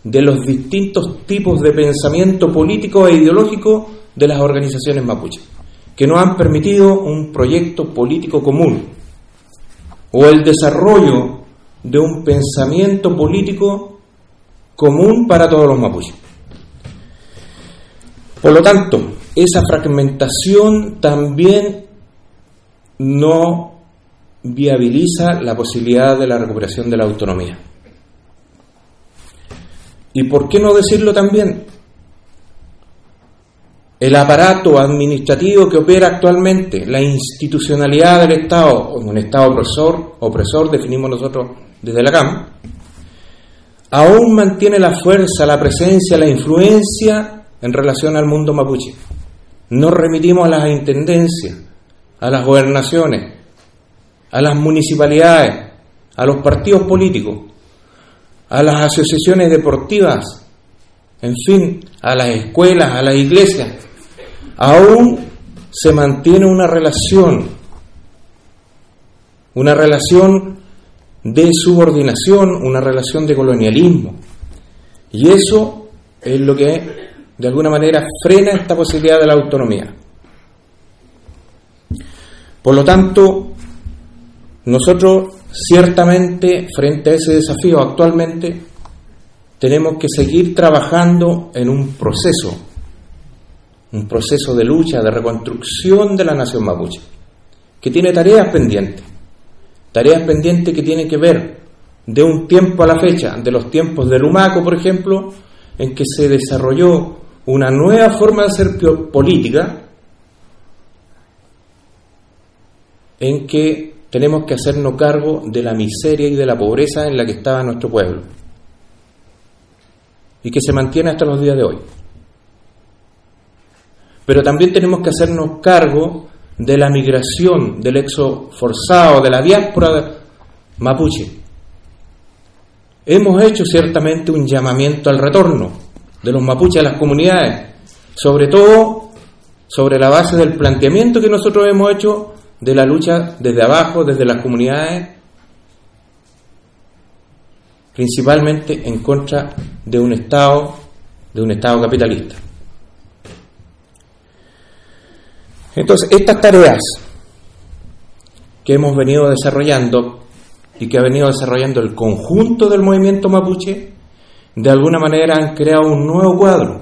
de los distintos tipos de pensamiento político e ideológico de las organizaciones mapuches, que no han permitido un proyecto político común o el desarrollo de un pensamiento político común para todos los mapuches. Por lo tanto, esa fragmentación también no viabiliza la posibilidad de la recuperación de la autonomía. ¿Y por qué no decirlo también? El aparato administrativo que opera actualmente, la institucionalidad del Estado, un Estado opresor, opresor definimos nosotros desde la CAM, aún mantiene la fuerza, la presencia, la influencia en relación al mundo mapuche. Nos remitimos a las intendencias, a las gobernaciones, a las municipalidades, a los partidos políticos, a las asociaciones deportivas, en fin, a las escuelas, a las iglesias, aún se mantiene una relación, una relación de subordinación, una relación de colonialismo. Y eso es lo que de alguna manera frena esta posibilidad de la autonomía. Por lo tanto, nosotros ciertamente frente a ese desafío actualmente tenemos que seguir trabajando en un proceso, un proceso de lucha, de reconstrucción de la nación mapuche, que tiene tareas pendientes, tareas pendientes que tienen que ver de un tiempo a la fecha, de los tiempos del Humaco, por ejemplo, en que se desarrolló una nueva forma de hacer política, en que tenemos que hacernos cargo de la miseria y de la pobreza en la que estaba nuestro pueblo y que se mantiene hasta los días de hoy. Pero también tenemos que hacernos cargo de la migración, del exo forzado, de la diáspora mapuche. Hemos hecho ciertamente un llamamiento al retorno de los mapuches a las comunidades, sobre todo sobre la base del planteamiento que nosotros hemos hecho de la lucha desde abajo, desde las comunidades, principalmente en contra de un Estado, de un Estado capitalista. Entonces, estas tareas que hemos venido desarrollando y que ha venido desarrollando el conjunto del movimiento mapuche, de alguna manera han creado un nuevo cuadro,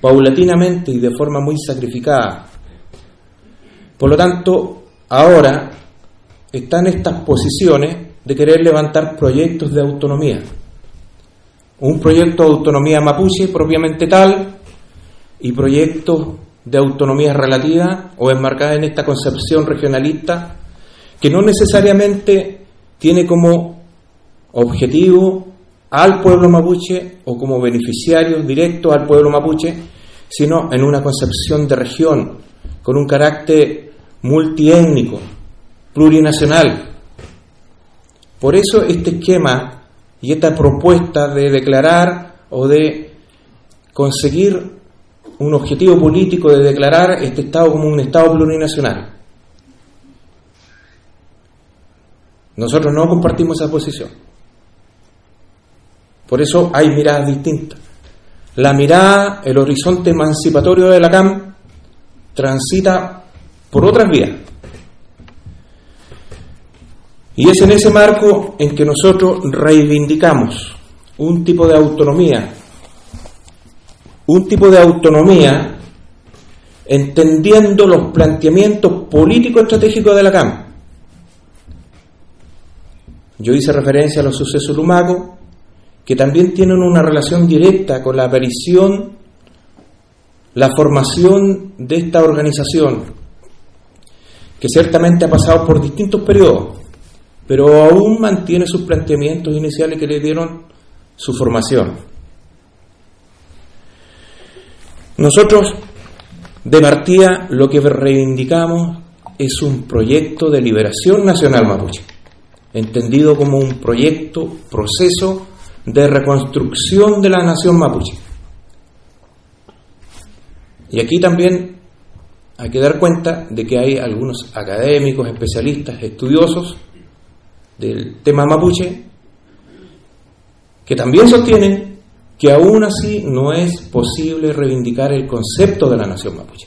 paulatinamente y de forma muy sacrificada. Por lo tanto, ahora están estas posiciones de querer levantar proyectos de autonomía. Un proyecto de autonomía mapuche propiamente tal y proyectos de autonomía relativa o enmarcada en esta concepción regionalista que no necesariamente tiene como objetivo al pueblo mapuche o como beneficiario directo al pueblo mapuche, sino en una concepción de región con un carácter multiétnico, plurinacional. Por eso este esquema y esta propuesta de declarar o de conseguir un objetivo político de declarar este Estado como un Estado plurinacional. Nosotros no compartimos esa posición. Por eso hay miradas distintas. La mirada, el horizonte emancipatorio de la CAM transita por otras vías. Y es en ese marco en que nosotros reivindicamos un tipo de autonomía, un tipo de autonomía entendiendo los planteamientos políticos estratégicos de la CAM. Yo hice referencia a los sucesos Lumaco, que también tienen una relación directa con la aparición, la formación de esta organización, que ciertamente ha pasado por distintos periodos, pero aún mantiene sus planteamientos iniciales que le dieron su formación. Nosotros, de partida, lo que reivindicamos es un proyecto de liberación nacional mapuche, entendido como un proyecto, proceso de reconstrucción de la nación mapuche. Y aquí también hay que dar cuenta de que hay algunos académicos, especialistas, estudiosos del tema mapuche que también sostienen que aún así no es posible reivindicar el concepto de la nación mapuche.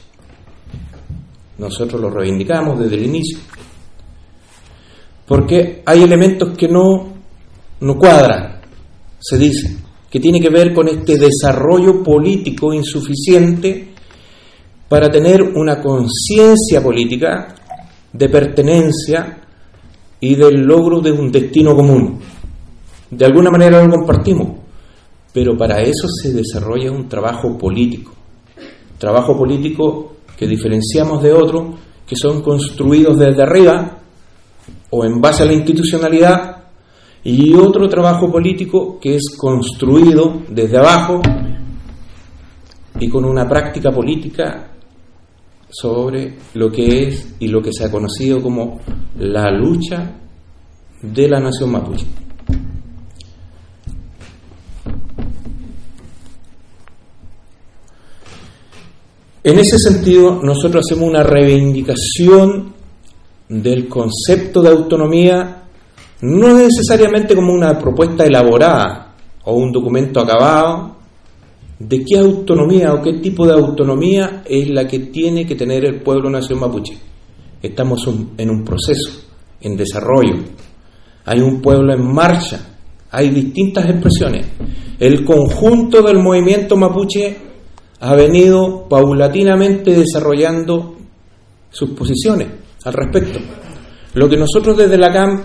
Nosotros lo reivindicamos desde el inicio, porque hay elementos que no, no cuadran, se dice, que tiene que ver con este desarrollo político insuficiente para tener una conciencia política de pertenencia y del logro de un destino común. De alguna manera lo compartimos, pero para eso se desarrolla un trabajo político. Trabajo político que diferenciamos de otros que son construidos desde arriba o en base a la institucionalidad y otro trabajo político que es construido desde abajo y con una práctica política sobre lo que es y lo que se ha conocido como la lucha de la nación mapuche. En ese sentido, nosotros hacemos una reivindicación del concepto de autonomía, no necesariamente como una propuesta elaborada o un documento acabado, de qué autonomía o qué tipo de autonomía es la que tiene que tener el pueblo nación mapuche. Estamos en un proceso, en desarrollo. Hay un pueblo en marcha, hay distintas expresiones. El conjunto del movimiento mapuche ha venido paulatinamente desarrollando sus posiciones al respecto. Lo que nosotros desde la CAM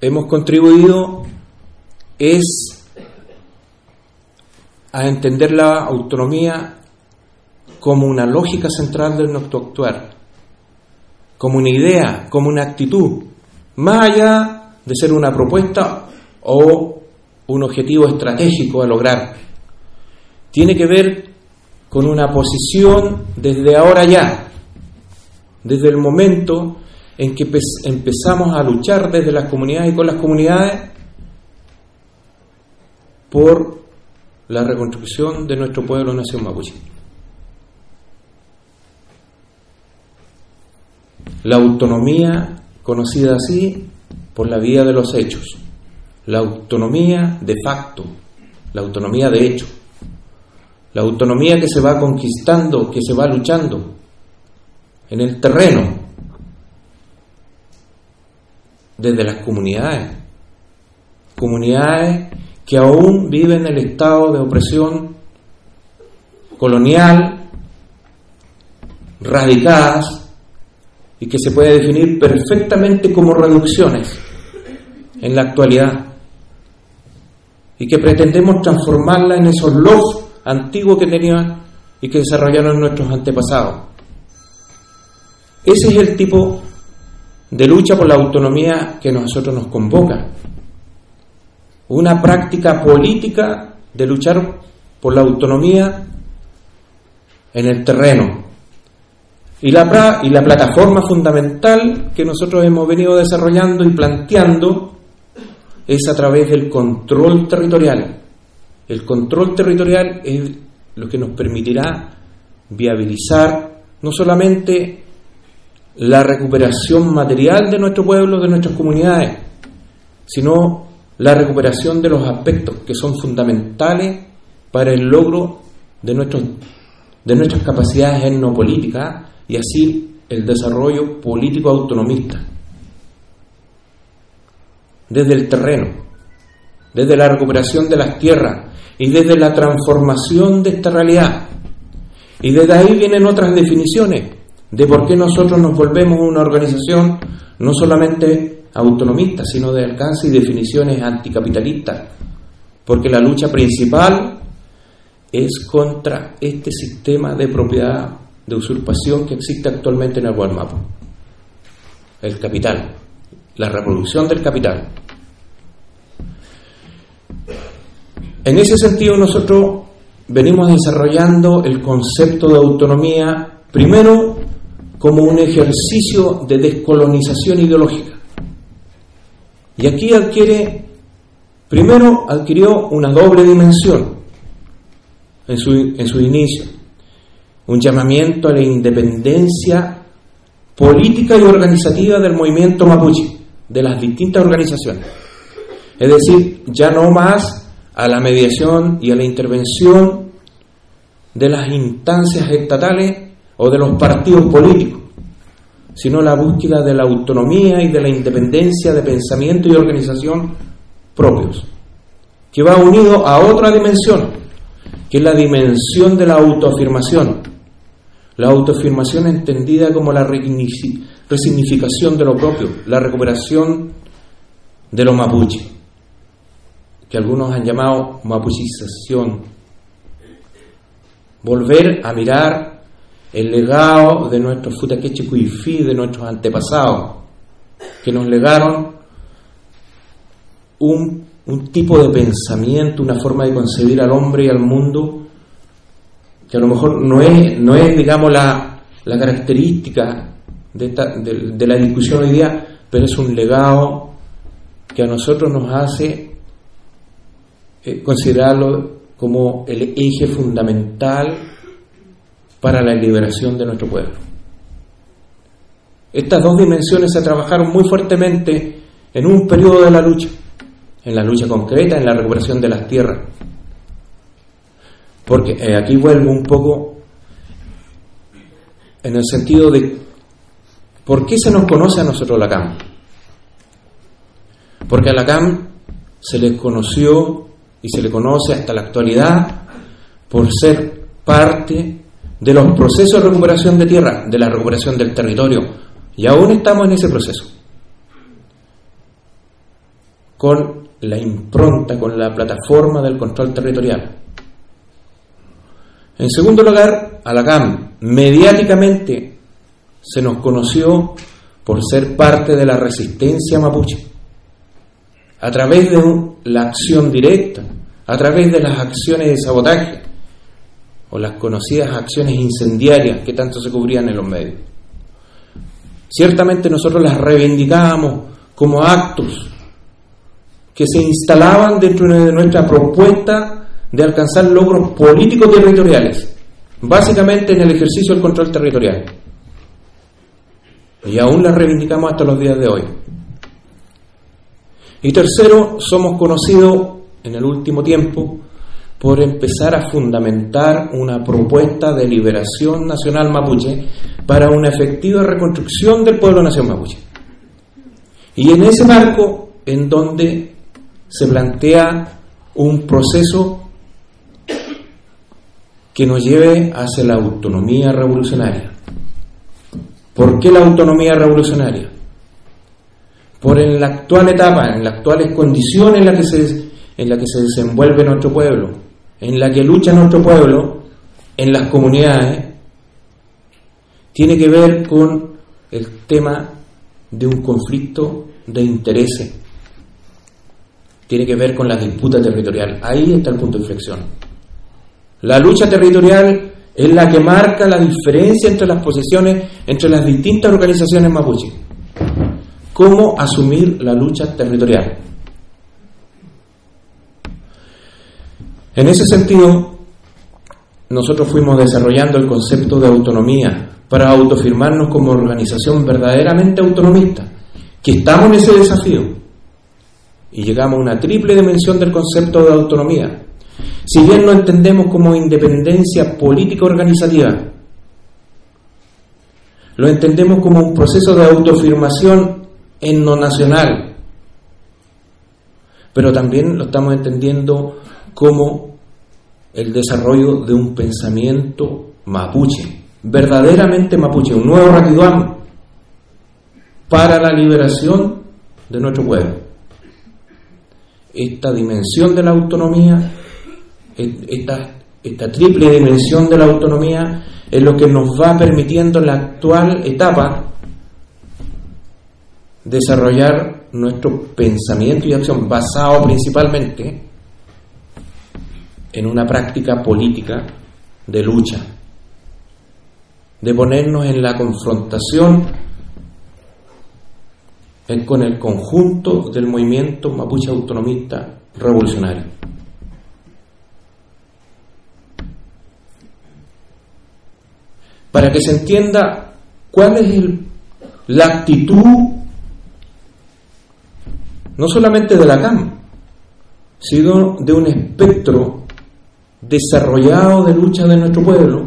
hemos contribuido es a entender la autonomía como una lógica central de nuestro actuar, como una idea, como una actitud, más allá de ser una propuesta o un objetivo estratégico a lograr. Tiene que ver con una posición desde ahora ya, desde el momento en que empezamos a luchar desde las comunidades y con las comunidades por la reconstrucción de nuestro pueblo nación mapuche. La autonomía conocida así por la vía de los hechos, la autonomía de facto, la autonomía de hecho, la autonomía que se va conquistando, que se va luchando en el terreno, desde las comunidades, comunidades que aún viven el estado de opresión colonial, radicadas y que se puede definir perfectamente como reducciones en la actualidad. Y que pretendemos transformarla en esos los antiguos que tenían y que desarrollaron nuestros antepasados. Ese es el tipo de lucha por la autonomía que nosotros nos convoca. Una práctica política de luchar por la autonomía en el terreno. Y la, y la plataforma fundamental que nosotros hemos venido desarrollando y planteando es a través del control territorial. El control territorial es lo que nos permitirá viabilizar no solamente la recuperación material de nuestro pueblo, de nuestras comunidades, sino la recuperación de los aspectos que son fundamentales para el logro de, nuestros, de nuestras capacidades etnopolíticas y así el desarrollo político autonomista. Desde el terreno, desde la recuperación de las tierras y desde la transformación de esta realidad. Y desde ahí vienen otras definiciones de por qué nosotros nos volvemos una organización no solamente autonomista, sino de alcance y definiciones anticapitalistas, porque la lucha principal es contra este sistema de propiedad de usurpación que existe actualmente en el Guadalmapo, el capital, la reproducción del capital. En ese sentido nosotros venimos desarrollando el concepto de autonomía, primero como un ejercicio de descolonización ideológica. Y aquí adquiere, primero adquirió una doble dimensión en su, en su inicio, un llamamiento a la independencia política y organizativa del movimiento mapuche, de las distintas organizaciones. Es decir, ya no más a la mediación y a la intervención de las instancias estatales o de los partidos políticos, sino la búsqueda de la autonomía y de la independencia de pensamiento y organización propios, que va unido a otra dimensión, que es la dimensión de la autoafirmación. La autoafirmación entendida como la resignificación de lo propio, la recuperación de lo mapuche, que algunos han llamado mapuchización. Volver a mirar el legado de nuestros Futakechi de nuestros antepasados, que nos legaron un, un, tipo de pensamiento, una forma de concebir al hombre y al mundo, que a lo mejor no es, no es digamos, la, la característica de la discusión hoy día, pero es un legado que a nosotros nos hace eh, considerarlo como el eje fundamental para la liberación de nuestro pueblo. Estas dos dimensiones se trabajaron muy fuertemente en un periodo de la lucha, en la lucha concreta, en la recuperación de las tierras. Porque eh, aquí vuelvo un poco en el sentido de por qué se nos conoce a nosotros la CAM. Porque a la CAM se le conoció y se le conoce hasta la actualidad por ser parte de los procesos de recuperación de tierra, de la recuperación del territorio. Y aún estamos en ese proceso. Con la impronta, con la plataforma del control territorial. En segundo lugar, a la CAM, mediáticamente se nos conoció por ser parte de la resistencia mapuche, a través de la acción directa, a través de las acciones de sabotaje, o las conocidas acciones incendiarias que tanto se cubrían en los medios. Ciertamente nosotros las reivindicábamos como actos que se instalaban dentro de nuestra propuesta de alcanzar logros políticos territoriales, básicamente en el ejercicio del control territorial. Y aún las reivindicamos hasta los días de hoy. Y tercero, somos conocidos en el último tiempo por empezar a fundamentar una propuesta de liberación nacional mapuche para una efectiva reconstrucción del pueblo nación mapuche. Y en ese marco en donde se plantea un proceso que nos lleve hacia la autonomía revolucionaria. ¿Por qué la autonomía revolucionaria? Por en la actual etapa, en las actuales condiciones en las que se, en la que se desenvuelve nuestro pueblo, en la que lucha nuestro pueblo, en las comunidades, tiene que ver con el tema de un conflicto de intereses, tiene que ver con la disputa territorial. Ahí está el punto de inflexión. La lucha territorial es la que marca la diferencia entre las posiciones entre las distintas organizaciones mapuche. ¿Cómo asumir la lucha territorial? En ese sentido, nosotros fuimos desarrollando el concepto de autonomía para autofirmarnos como organización verdaderamente autonomista, que estamos en ese desafío. Y llegamos a una triple dimensión del concepto de autonomía. Si bien lo entendemos como independencia política organizativa, lo entendemos como un proceso de autoafirmación en lo nacional, pero también lo estamos entendiendo como el desarrollo de un pensamiento mapuche, verdaderamente mapuche, un nuevo Raquiduán para la liberación de nuestro pueblo. Esta dimensión de la autonomía esta, esta triple dimensión de la autonomía es lo que nos va permitiendo en la actual etapa desarrollar nuestro pensamiento y acción basado principalmente en una práctica política de lucha, de ponernos en la confrontación con el conjunto del movimiento mapuche autonomista revolucionario. para que se entienda cuál es la actitud no solamente de la CAM, sino de un espectro desarrollado de lucha de nuestro pueblo,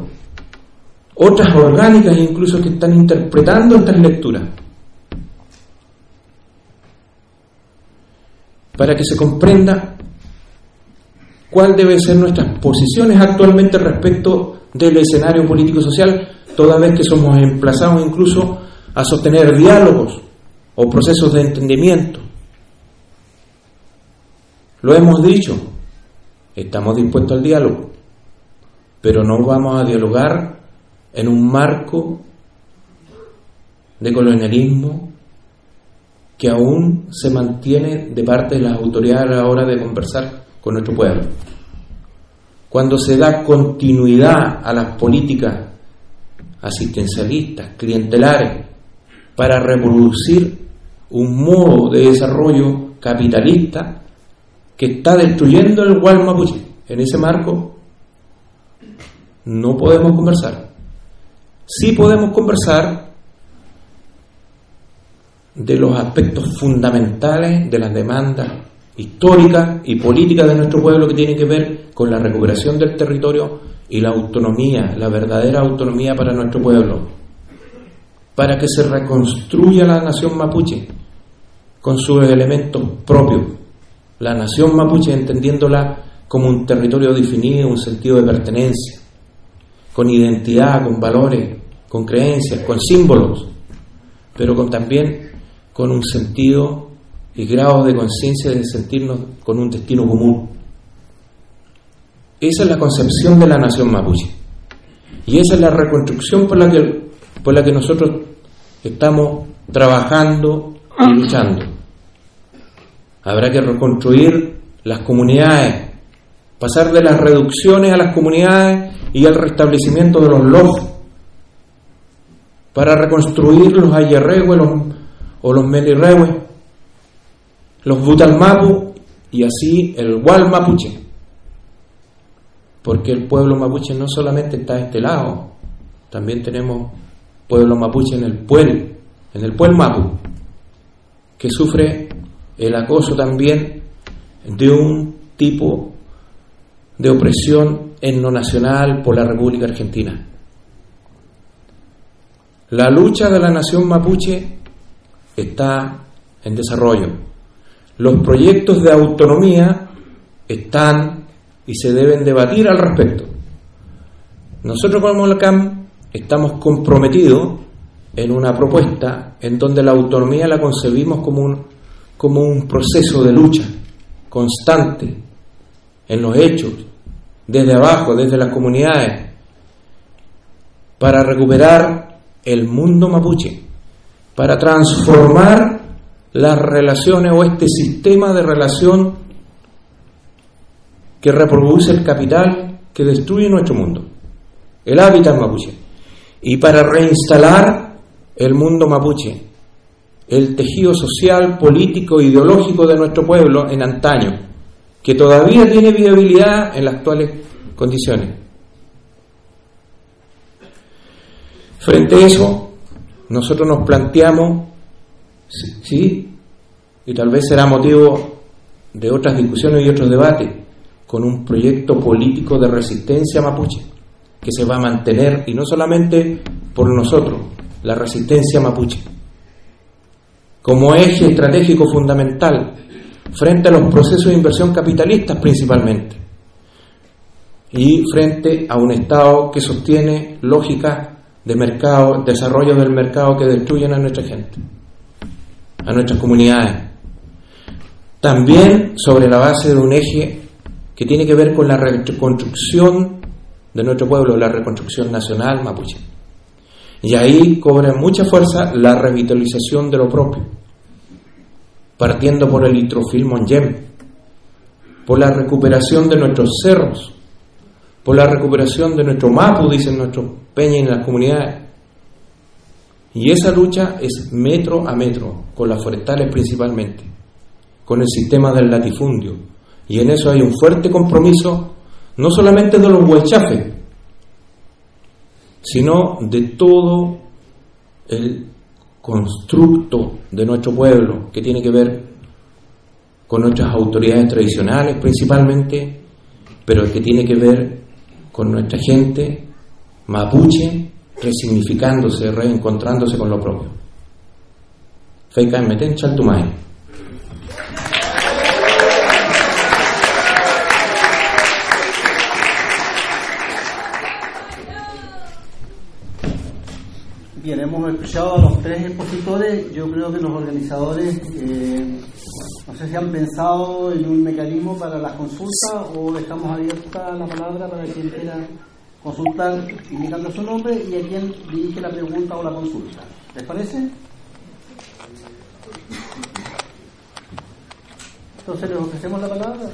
otras orgánicas incluso que están interpretando estas lecturas, para que se comprenda cuál deben ser nuestras posiciones actualmente respecto del escenario político-social toda vez que somos emplazados incluso a sostener diálogos o procesos de entendimiento. Lo hemos dicho, estamos dispuestos al diálogo, pero no vamos a dialogar en un marco de colonialismo que aún se mantiene de parte de las autoridades a la hora de conversar con nuestro pueblo. Cuando se da continuidad a las políticas asistencialistas, clientelares, para reproducir un modo de desarrollo capitalista que está destruyendo el Gual Mapuche. En ese marco no podemos conversar. Sí podemos conversar de los aspectos fundamentales de las demandas históricas y políticas de nuestro pueblo que tienen que ver con la recuperación del territorio y la autonomía, la verdadera autonomía para nuestro pueblo, para que se reconstruya la nación mapuche con sus elementos propios, la nación mapuche entendiéndola como un territorio definido, un sentido de pertenencia, con identidad, con valores, con creencias, con símbolos, pero con también con un sentido y grado de conciencia de sentirnos con un destino común. Esa es la concepción de la nación mapuche. Y esa es la reconstrucción por la que, por la que nosotros estamos trabajando y luchando. Habrá que reconstruir las comunidades, pasar de las reducciones a las comunidades y al restablecimiento de los lofos, para reconstruir los ayerrehues o los melirrehues, los butalmapu y así el gual mapuche. Porque el pueblo mapuche no solamente está a este lado, también tenemos pueblo mapuche en el pueblo, en el pueblo mapu, que sufre el acoso también de un tipo de opresión en lo nacional por la República Argentina. La lucha de la nación mapuche está en desarrollo. Los proyectos de autonomía están y se deben debatir al respecto. Nosotros como la CAM estamos comprometidos en una propuesta en donde la autonomía la concebimos como un, como un proceso de lucha constante en los hechos, desde abajo, desde las comunidades, para recuperar el mundo mapuche, para transformar las relaciones o este sistema de relación que reproduce el capital que destruye nuestro mundo, el hábitat mapuche, y para reinstalar el mundo mapuche, el tejido social, político, ideológico de nuestro pueblo en antaño, que todavía tiene viabilidad en las actuales condiciones. Frente a eso, nosotros nos planteamos, sí, y tal vez será motivo de otras discusiones y otros debates, con un proyecto político de resistencia mapuche, que se va a mantener, y no solamente por nosotros, la resistencia mapuche, como eje estratégico fundamental frente a los procesos de inversión capitalistas principalmente, y frente a un Estado que sostiene lógicas de mercado, desarrollo del mercado que destruyen a nuestra gente, a nuestras comunidades. También sobre la base de un eje que tiene que ver con la reconstrucción de nuestro pueblo, la reconstrucción nacional mapuche. Y ahí cobra mucha fuerza la revitalización de lo propio, partiendo por el litrofil Monyem, por la recuperación de nuestros cerros, por la recuperación de nuestro mapu, dicen nuestros peñas en las comunidades. Y esa lucha es metro a metro, con las forestales principalmente, con el sistema del latifundio. Y en eso hay un fuerte compromiso, no solamente de los huelchafes, sino de todo el constructo de nuestro pueblo que tiene que ver con nuestras autoridades tradicionales principalmente, pero que tiene que ver con nuestra gente mapuche resignificándose, reencontrándose con lo propio. Feika meten chaltumay. Hemos escuchado a los tres expositores. Yo creo que los organizadores, eh, no sé si han pensado en un mecanismo para las consultas o dejamos abierta la palabra para quien quiera consultar indicando su nombre y a quien dirige la pregunta o la consulta. ¿Les parece? Entonces les ofrecemos la palabra.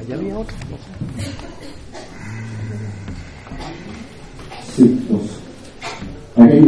Allá había otro. Sí, dos. Acá hay.